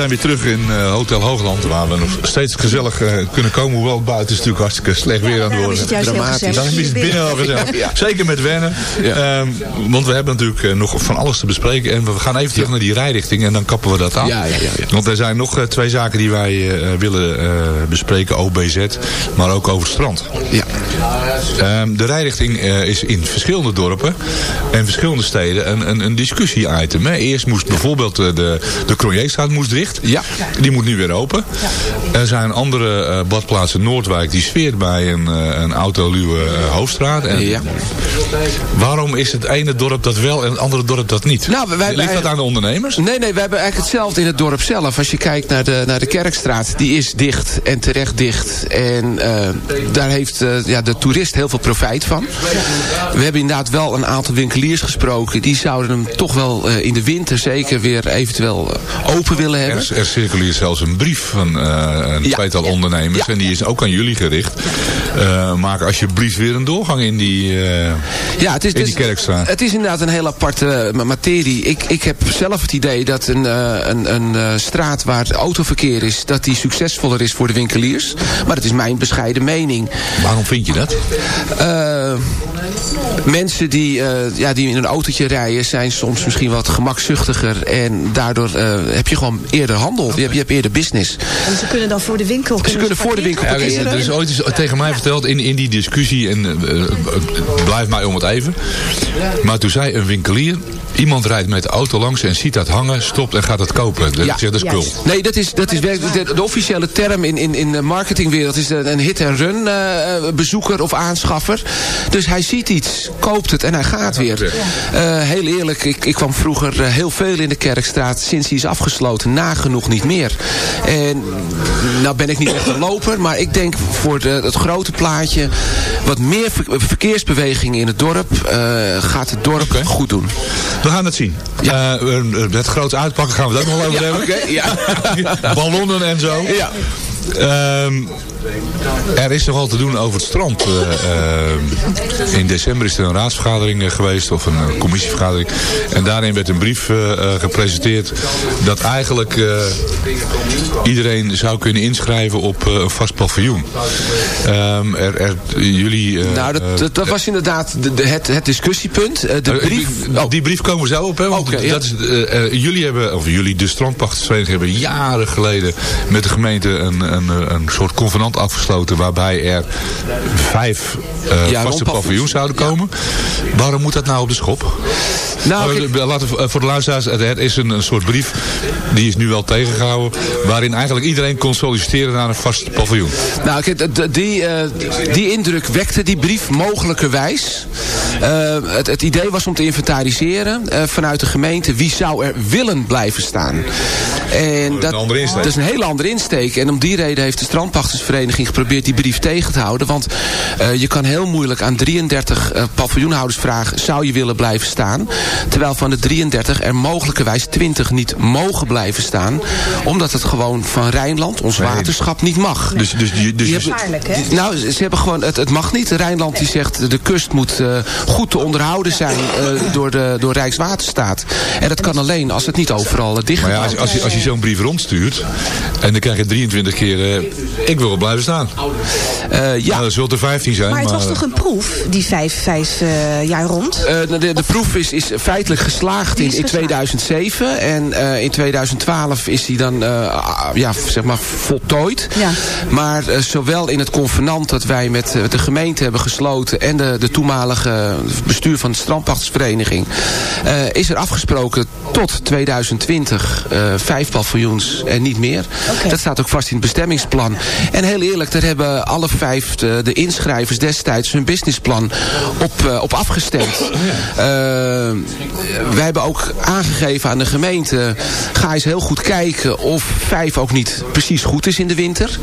Zijn weer terug in uh, Hotel Hoogland, waar we nog steeds gezellig uh, kunnen komen. Hoewel buiten is natuurlijk hartstikke slecht weer aan het worden. is het juist heel gezellig. Dan is het binnen wel gezellig. Ja. Zeker met wennen. Ja. Um, want we hebben natuurlijk uh, nog van alles te bespreken. En we gaan even terug naar die rijrichting en dan kappen we dat aan. Ja, ja, ja, ja. Want er zijn nog twee zaken die wij willen bespreken. OBZ, maar ook over het strand. Ja. Um, de rijrichting is in verschillende dorpen en verschillende steden een, een, een discussie-item. Eerst moest bijvoorbeeld de, de Cronjestraat moest dicht. Ja. Die moet nu weer open. Er zijn andere uh, badplaatsen, Noordwijk, die sfeert bij een, een autoluwe hoofdstraat. En ja. Waarom is het ene dorp dat wel en het andere dorp dat niet? Nou, wij, Ligt dat aan de ondernemers? Nee, nee, we hebben eigenlijk hetzelfde in het dorp zelf. Als je kijkt naar de, naar de Kerkstraat, die is dicht en terecht dicht. En daar heeft ja, de toerist heel veel profijt van. We hebben inderdaad wel een aantal winkeliers gesproken. Die zouden hem toch wel in de winter zeker weer eventueel open willen hebben. Er, er circuleert zelfs een brief van een ja. tweetal ondernemers. En die is ook aan jullie gericht. maak alsjeblieft weer een doorgang in die, ja, het is, in die dus- kerkstraat. Het is inderdaad een heel aparte materie. Ik, ik heb zelf het idee dat een, een, een straat waar het autoverkeer is... dat die succesvoller is voor de winkeliers. Maar dat is mijn bescheiden mening. Waarom vind je dat? Uh, mensen die, uh, ja, die in een autootje rijden... zijn soms misschien wat gemakzuchtiger. En daardoor uh, heb je gewoon eerder handel. Je hebt, je hebt eerder business. En ze kunnen dan voor de winkel Ze kunnen voor de winkel parkeren. Ja, er is ooit eens tegen mij verteld in, in die discussie... en het blijft mij om het even... maar toen zei een winkelier... iemand rijdt met de auto langs en ziet dat hangen... stopt en gaat het kopen. Dat, Ja. dat is cool. Nee, dat is, dat is werkelijk de, de officiële term in, in, in de marketingwereld is een hit-and-run uh, bezoeker of aanschaffer. Dus hij ziet iets, koopt het en hij gaat weer. Uh, heel eerlijk, ik, ik kwam vroeger uh, heel veel in de Kerkstraat. Sinds die is afgesloten, nagenoeg niet meer. En nou ben ik niet echt een loper, maar ik denk voor de, het grote plaatje... wat meer ver, verkeersbeweging in het dorp gaat het dorp okay. goed doen. We gaan het zien. Ja. het grote uitpakken gaan we ook nog over ja, hebben. Okay, ja. Ballonnen en zo. Ja. Um, er is nogal te doen over het strand. Uh, uh, in december is er een raadsvergadering geweest, of een commissievergadering. En daarin werd een brief uh, gepresenteerd dat eigenlijk iedereen zou kunnen inschrijven op een vast paviljoen. Um, er, er, jullie... nou, dat, dat, dat, was inderdaad de, de, het, het, discussiepunt. de brief... Oh. Die brief komen we zo op, hè? Want okay, dat ja. is, jullie hebben, of jullie, de strandpachtersvereniging, hebben jaren geleden met de gemeente een, een, een soort convenant afgesloten waarbij er vijf uh, ja, vaste paviljoens zouden komen. Ja. Waarom moet dat nou op de schop? Nou, uh, laten we, voor de luisteraars, het is een, een, soort brief, die is nu wel tegengehouden, waarin eigenlijk iedereen kon solliciteren naar een vast paviljoen. Nou, die, uh, die indruk wekte die brief mogelijkerwijs. Het, het, idee was om te inventariseren vanuit de gemeente wie zou er willen blijven staan. En dat, dat is een hele andere insteek. En om die reden heeft de strandpachtersvereniging geprobeerd die brief tegen te houden. Want uh, je kan heel moeilijk aan 33 uh, paviljoenhouders vragen... zou je willen blijven staan? Terwijl van de 33 er mogelijkerwijs 20 niet mogen blijven staan. Omdat het gewoon van Rijnland, ons waterschap, niet mag. Dus, dus, die, dus die hebben, die, nou, ze hebben gewoon, het, het mag niet. Rijnland die zegt, de kust moet uh, goed te onderhouden zijn door, de, door Rijkswaterstaat. En dat kan alleen als het niet overal dicht maar ja, als, als je, als je zo'n brief rondstuurt... en dan krijg je 23 keer... ik wil blijven staan. Uh, ja. Nou, dat zult er 15 zijn. Maar het maar... was toch een proef, die vijf, vijf uh, jaar rond? Uh, de, de, proef is, is feitelijk geslaagd in, in 2007. En in 2012 is die dan ja, zeg maar voltooid. Ja. Maar zowel in het convenant dat wij met de gemeente hebben gesloten... en de, de toenmalige bestuur van de strandpachtersvereniging... is er afgesproken tot 2020 vijf paviljoens en niet meer. Okay. Dat staat ook vast in het bestemmingsplan. En heel eerlijk, daar hebben alle vijf de, de inschrijvers destijds hun businessplan op, uh, op afgestemd. Uh, wij hebben ook aangegeven aan de gemeente, ga eens heel goed kijken of vijf ook niet precies goed is in de winter.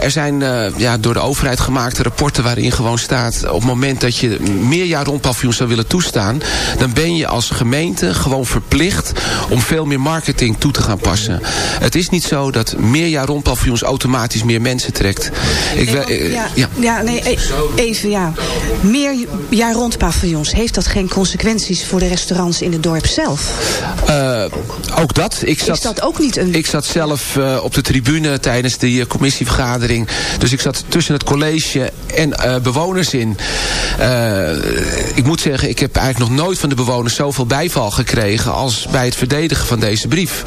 Er zijn ja, door de overheid gemaakte rapporten waarin gewoon staat, op het moment dat je meer jaar rond paviljoens zou willen toestaan, dan ben je als gemeente gewoon verplicht om veel meer marketing toe te gaan passen. Het is niet zo dat meer jaar rond paviljoens automatisch meer mensen trekt. Ik nee, ja, ja. ja, nee, even ja. Meer jaar rond paviljoens, heeft dat geen consequenties voor de restaurants in het dorp zelf? Uh, ook dat. Ik zat, is dat ook niet een... Ik zat zelf uh, op de tribune tijdens die uh, commissievergadering. Dus ik zat tussen het college en bewoners in. ik moet zeggen, ik heb eigenlijk nog nooit van de bewoners zoveel bijval gekregen als bij het verdedigen van deze brief.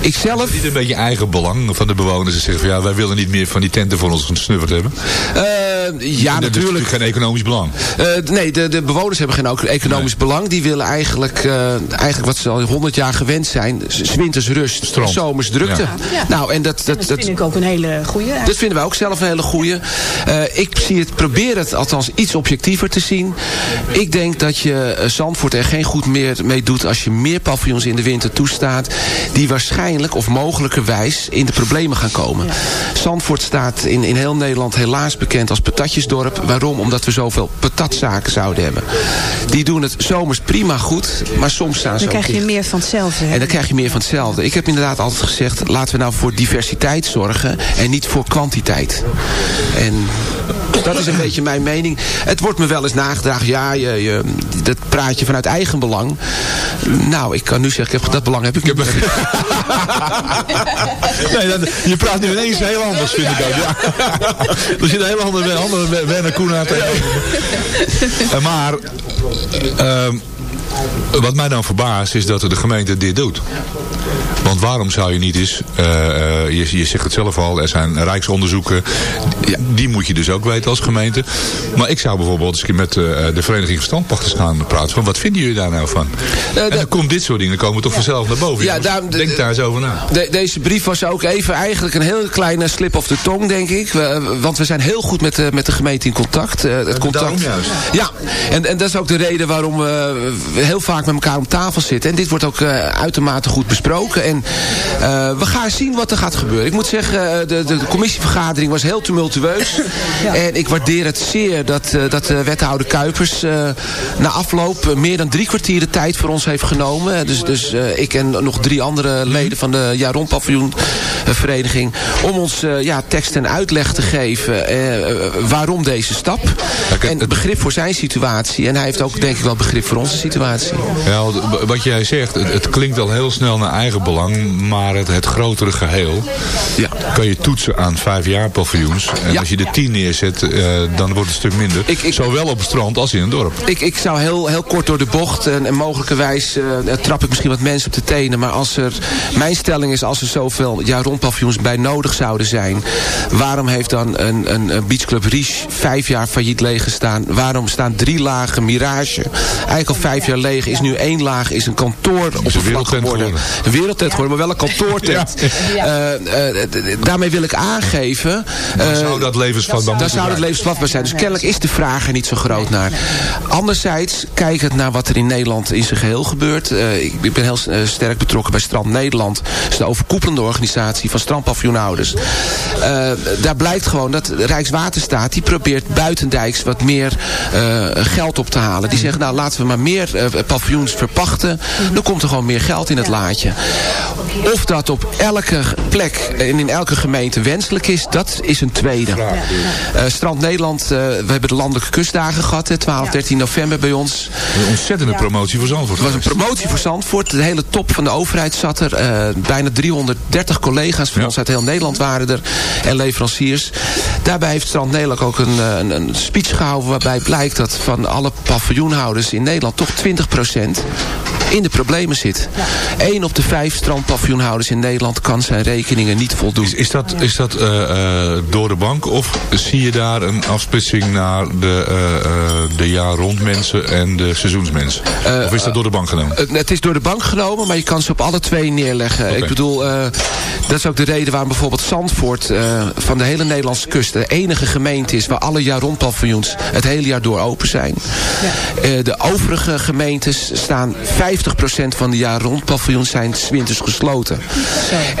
ik zelf... Het een beetje eigen belang van de bewoners? Ze zeggen van ja, wij willen niet meer van die tenten voor ons gesnufferd hebben. Uh, ja, dat natuurlijk. geen economisch belang. Uh, nee, de, de bewoners hebben geen economisch nee. belang. Die willen eigenlijk, uh, eigenlijk wat ze al honderd jaar gewend zijn. Winters rust, Strand. zomers drukte. Ja. Ja. Nou, en dat, dat, dat, vind ik ook een hele goede. Dat vinden wij ook zelf een hele goede. ik zie het, probeer het althans iets objectiever te zien. Ik denk dat je Zandvoort er geen goed meer mee doet als je meer paviljoens in de winter toestaat. Die waarschijnlijk of in de problemen gaan komen. Zandvoort staat in, in heel Nederland helaas bekend als patatjesdorp. Waarom? Omdat we zoveel patatzaken zouden hebben. Die doen het zomers prima goed, maar soms staan ze Dan krijg je dicht. meer van hetzelfde. hè? En dan krijg je meer van hetzelfde. Ik heb inderdaad altijd gezegd, laten we nou voor diversiteit zorgen en niet voor kwantiteit. En dat is een beetje mijn mening. Het wordt me wel eens nagedragen, ja, je, je, dat praat je vanuit eigen belang. Nou, ik kan nu zeggen, ik heb, dat belang heb ik niet. Nee, dat, je praat nu ineens heel anders, vind ik ook. Ja. Er zit een hele andere, andere Werner Koenaert tegenover. Eh, Maar, ehm, wat mij dan verbaast is dat de gemeente dit doet. Want waarom zou je niet eens, eh, eh, je, je zegt het zelf al, er zijn rijksonderzoeken, ja, die moet je dus ook weten als gemeente. Maar ik zou bijvoorbeeld eens met eh, de Vereniging van Standpachters gaan praten. Van wat vinden jullie daar nou van? en dan komt dit soort dingen, komen toch vanzelf naar boven. Ja, daar- Denk daar eens over na. De- deze brief was ook even eigenlijk een heel kleine slip of de tong, denk ik. We- want we zijn heel goed met de, met de gemeente in contact. Eh, het contact. juist. Ja, en, en dat is ook de reden waarom we heel vaak met elkaar om tafel zitten. En dit wordt ook uitermate goed besproken. En eh, we gaan zien wat er gaat gebeuren. Ik moet zeggen, eh, de, de, de commissievergadering was heel tumultueus. En ik waardeer het zeer dat, eh, dat de wethouder Kuipers eh, na afloop meer dan drie kwartier de tijd voor ons heeft genomen. Dus, dus eh, ik en nog drie andere leden van de Ja Rond Paviljoen eh, vereniging. Om ons eh, ja, tekst en uitleg te geven waarom deze stap. En begrip voor zijn situatie. En hij heeft ook denk ik wel begrip voor onze situatie. Ja, wat jij zegt, het, het klinkt al heel snel naar eigen belang, maar het, het grotere geheel ja. kan je toetsen aan vijf jaar paviljoens. En als je er tien neerzet, eh, dan wordt het een stuk minder. Zowel op het strand als in een dorp. Ik, ik zou heel, heel kort door de bocht en, en mogelijkerwijs eh, trap ik misschien wat mensen op de tenen. Maar als er, mijn stelling is als er zoveel jaar rondpaviljoens bij nodig zouden zijn. Waarom heeft dan een, een, een beachclub Riche vijf jaar failliet leeg gestaan? Waarom staan drie lagen Mirage eigenlijk al vijf jaar leeg? Is nu één laag is een kantoor op een vlak geworden. Wereldtent geworden, maar wel een kantoortent. Eh, eh, d- daarmee wil ik aangeven... Dan eh, zou dat levensvatbaar dan moeten zou het zijn. levensvatbaar zijn. Dus kennelijk is de vraag er niet zo groot naar. Anderzijds, kijkend naar wat er in Nederland in zijn geheel gebeurt. Eh, ik, ik ben heel eh, sterk betrokken bij Strand Nederland. Dat is de overkoepelende organisatie van strandpaviljoenhouders. Eh, daar blijkt gewoon dat Rijkswaterstaat... die probeert buitendijks wat meer eh, geld op te halen. Die zeggen, nou laten we maar meer eh, paviljoens verpachten. Dan komt er gewoon meer geld in het laadje. Of dat op elke plek en in elke gemeente wenselijk is, dat is een tweede. Eh, Strand Nederland, eh, we hebben de landelijke kustdagen gehad, hè, 12, 13 november bij ons. Een ontzettende promotie voor Zandvoort. Het was een promotie voor Zandvoort. De hele top van de overheid zat er. Eh, bijna 330 collega's van ons uit heel Nederland waren er. En leveranciers. Daarbij heeft Strand Nederland ook een, een, een speech gehouden... waarbij blijkt dat van alle paviljoenhouders in Nederland... toch 20% in de problemen zit. Eén op de vijf strandpaviljoenhouders in Nederland... kan zijn rekeningen niet voldoen. Is, is dat, is dat eh, eh, door de bank of zie je daar een afsplitsing naar de, eh, eh, de jaar rond mensen en de seizoensmensen? of is dat door de bank genomen? Het, het is door de bank genomen, maar je kan ze op alle twee neerleggen. Ik bedoel, eh, dat is ook de reden waarom bijvoorbeeld Zandvoort eh, van de hele Nederlandse kust de enige gemeente is waar alle jaar rond paviljoens het hele jaar door open zijn. Eh, de overige gemeentes staan 50% van de jaar rond paviljoens zijn 's winters gesloten.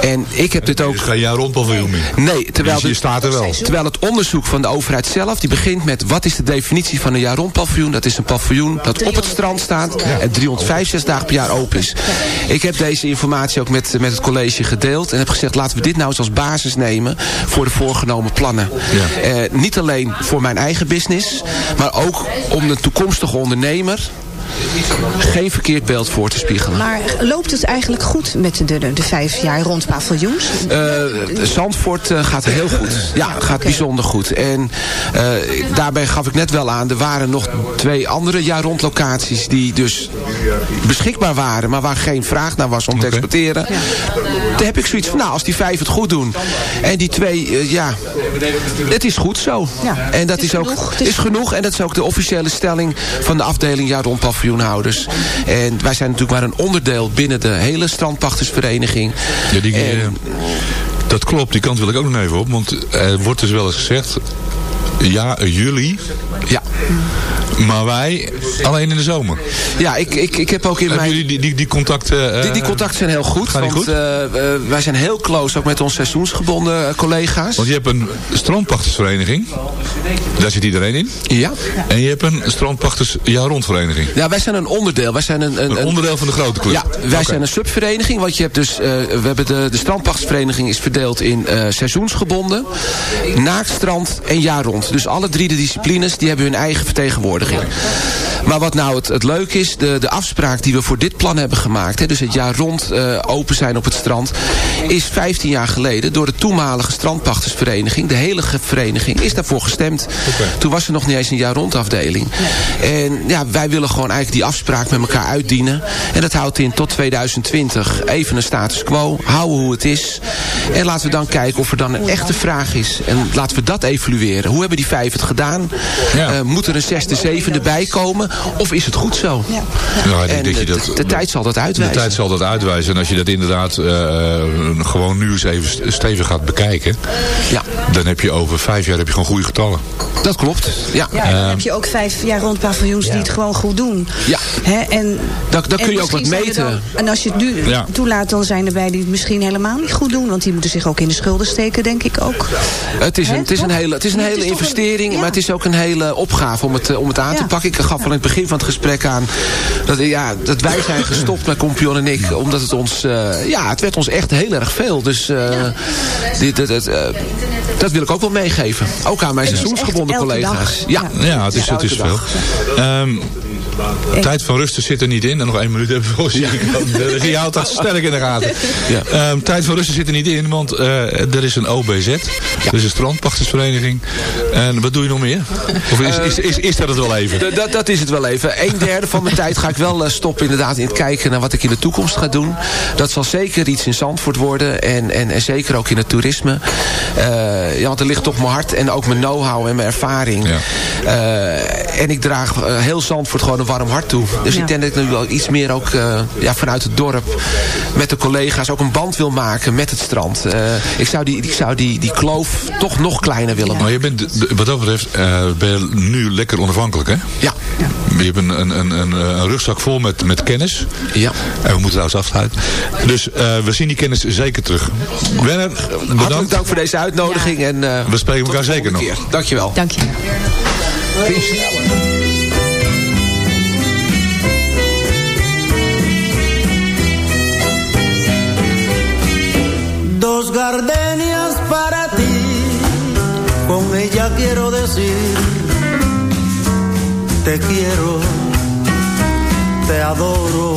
En ik heb dit ook... geen jaar rond paviljoen meer? Nee, terwijl, Dus staat er wel. terwijl het onderzoek van de overheid zelf, die begint met wat is de definitie van een jaar rond paviljoen. Dat is een paviljoen dat op het strand staat en 365 dagen per jaar open is. Ik heb deze informatie ook met, met het college gedeeld en heb gezegd laten we dit nou eens als basis nemen voor de voorgenomen plannen. Eh, niet alleen voor mijn eigen business, maar ook om de toekomstige ondernemer geen verkeerd beeld voor te spiegelen. Maar loopt het eigenlijk goed met de, de, de vijf jaar rond paviljoens? Eh, Zandvoort eh, gaat heel goed. Ja, gaat bijzonder goed. En eh, daarbij gaf ik net wel aan, er waren nog twee andere jaar rond locaties die dus beschikbaar waren, maar waar geen vraag naar was om te exploiteren. Daar heb ik zoiets van, nou, als die vijf het goed doen en die twee, ja, het is goed zo. en dat is, ook is genoeg. En dat is ook de officiële stelling van de afdeling jaar rond En wij zijn natuurlijk maar een onderdeel binnen de hele strandpachtersvereniging. Ja, die, eh, dat klopt, die kant wil ik ook nog even op. Want er wordt dus wel eens gezegd... Ja, juli. Ja. Maar wij alleen in de zomer. Ja, ik, ik, ik heb ook in Hebben mijn... jullie die, die, die contacten... eh, Die, die contacten zijn heel goed. Want goed? eh, eh, wij zijn heel close ook met onze seizoensgebonden eh, collega's. Want je hebt een strandpachtersvereniging. Daar zit iedereen in. Ja. En je hebt een strandpachters jaar rondvereniging. Ja, wij zijn een onderdeel. Wij zijn een, een, Een onderdeel van de grote club. Ja, wij zijn een subvereniging. Want je hebt dus, eh, we hebben de, de strandpachtsvereniging is verdeeld in eh, seizoensgebonden, naaktstrand en jaar rond. Dus alle drie de disciplines die hebben hun eigen Maar wat nou het, het leuk is, de, de afspraak die we voor dit plan hebben gemaakt, hè, dus het jaar rond eh, open zijn op het strand, is 15 jaar geleden door de toenmalige strandpachtersvereniging, de hele vereniging, is daarvoor gestemd. Toen was er nog niet eens een jaar rond afdeling. En ja, wij willen gewoon eigenlijk die afspraak met elkaar uitdienen. En dat houdt in tot 2020 even een status quo, houden hoe het is. En laten we dan kijken of er dan een echte vraag is. En laten we dat evalueren. Hoe hebben die vijf het gedaan? Ja. Eh, moet er een zesde, zevende bij komen? Of is het goed zo? Nou, ik denk En dat je de, dat, de, de tijd zal dat de uitwijzen. tijd zal dat uitwijzen. En als je dat inderdaad gewoon nu eens even stevig gaat bekijken. Ja. Dan heb je over vijf jaar heb je gewoon goede getallen. Dat klopt. Ja. Ja, en dan heb je ook vijf jaar rond paviljoens die het gewoon goed doen. Ja. Hè, en, Dan- dan en kun je ook wat meten. dan- en als je het nu Ja. toelaat, dan zijn er bij die het misschien helemaal niet goed doen. Want die moeten zich ook in de schulden steken, denk ik ook. Het is een, het is een hele, het is een Het is hele een- investering, ja. maar het is ook een hele opgave om het, eh, om het aan te pakken. Ik gaf al in het begin van het gesprek aan dat, ja, dat wij zijn gestopt met Compion en ik. Omdat het ons, eh, ja, het werd ons echt heel erg veel. Dus eh, dit, dit, dit, eh, dat wil ik ook wel meegeven. Ook aan mijn Het seizoensgebonden collega's. Ja. Ja, het is, het is veel. Ehm, tijd van rusten zit er niet in. En nog één minuut hebben we voor. Houdt dat sterk in de gaten. Ja. Ehm, tijd van rusten zit er niet in. Want eh, er is een OBZ. Er is een strandpachtersvereniging. En wat doe je nog meer? Of is, is, is, is dat het wel even? Dat, dat is het wel even. Een derde van mijn tijd ga ik wel eh, stoppen inderdaad in het kijken naar wat ik in de toekomst ga doen. Dat zal zeker iets in Zandvoort worden. En, en, en zeker ook in het toerisme. Eh, ja, want er ligt toch mijn hart en ook mijn know-how en mijn ervaring. Ja. Eh, en ik draag eh, heel Zandvoort gewoon een warm hart toe. Dus Ja. ik denk dat ik nu wel iets meer ook eh, ja, vanuit het dorp met de collega's ook een band wil maken met het strand. Eh, ik zou, die, ik zou die, die kloof toch nog kleiner willen maken. Maar je bent, wat dat betreft, eh, ben je nu lekker onafhankelijk, hè? Ja. Je hebt een, een, een, een, een rugzak vol met, met kennis. Ja. En we moeten trouwens afsluiten. Dus eh, we zien die kennis zeker terug. Werner, Hartelijk bedankt. dank voor deze uitnodiging. En, eh, We spreken elkaar zeker nog. keer. Dankjewel. Dank je. Gardenias para ti, con ella quiero decir, te quiero, te adoro,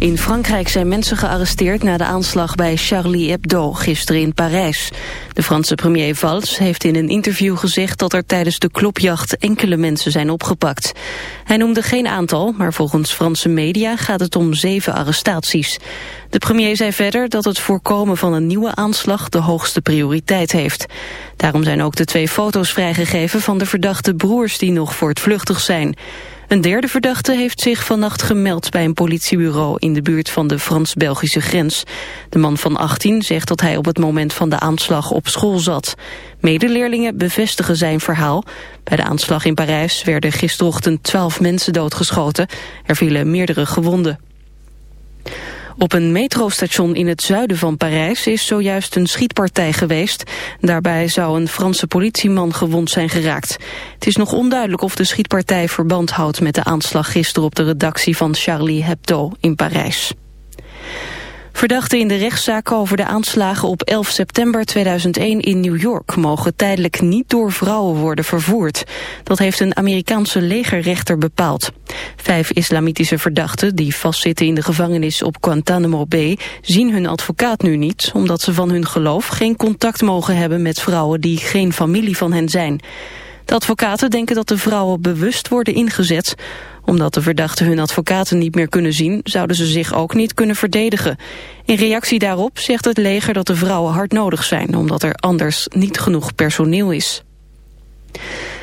In Frankrijk zijn mensen gearresteerd na de aanslag bij Charlie Hebdo gisteren in Parijs. De Franse premier Valls heeft in een interview gezegd dat er tijdens de klopjacht enkele mensen zijn opgepakt. Hij noemde geen aantal, maar volgens Franse media gaat het om zeven arrestaties. De premier zei verder dat het voorkomen van een nieuwe aanslag de hoogste prioriteit heeft. Daarom zijn ook de twee foto's vrijgegeven van de verdachte broers die nog voortvluchtig zijn. Een derde verdachte heeft zich vannacht gemeld bij een politiebureau in de buurt van de Frans-Belgische grens. De man van 18 zegt dat hij op het moment van de aanslag op school zat. Medeleerlingen bevestigen zijn verhaal. Bij de aanslag in Parijs werden gisterochtend 12 mensen doodgeschoten. Er vielen meerdere gewonden. Op een metrostation in het zuiden van Parijs is zojuist een schietpartij geweest. Daarbij zou een Franse politieman gewond zijn geraakt. Het is nog onduidelijk of de schietpartij verband houdt met de aanslag gisteren op de redactie van Charlie Hebdo in Parijs. Verdachten in de rechtszaak over de aanslagen op 11 september 2001 in New York mogen tijdelijk niet door vrouwen worden vervoerd. Dat heeft een Amerikaanse legerrechter bepaald. Vijf islamitische verdachten die vastzitten in de gevangenis op Guantanamo Bay zien hun advocaat nu niet, omdat ze van hun geloof geen contact mogen hebben met vrouwen die geen familie van hen zijn. De advocaten denken dat de vrouwen bewust worden ingezet. Omdat de verdachten hun advocaten niet meer kunnen zien... zouden ze zich ook niet kunnen verdedigen. In reactie daarop zegt het leger dat de vrouwen hard nodig zijn... omdat er anders niet genoeg personeel is.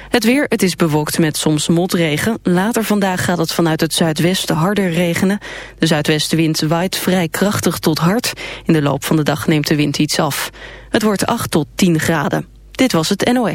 Het weer, het is bewolkt met soms motregen. Later vandaag gaat het vanuit het zuidwesten harder regenen. De zuidwestenwind waait vrij krachtig tot hard. In de loop van de dag neemt de wind iets af. Het wordt 8 tot 10 graden. Dit was het NOS.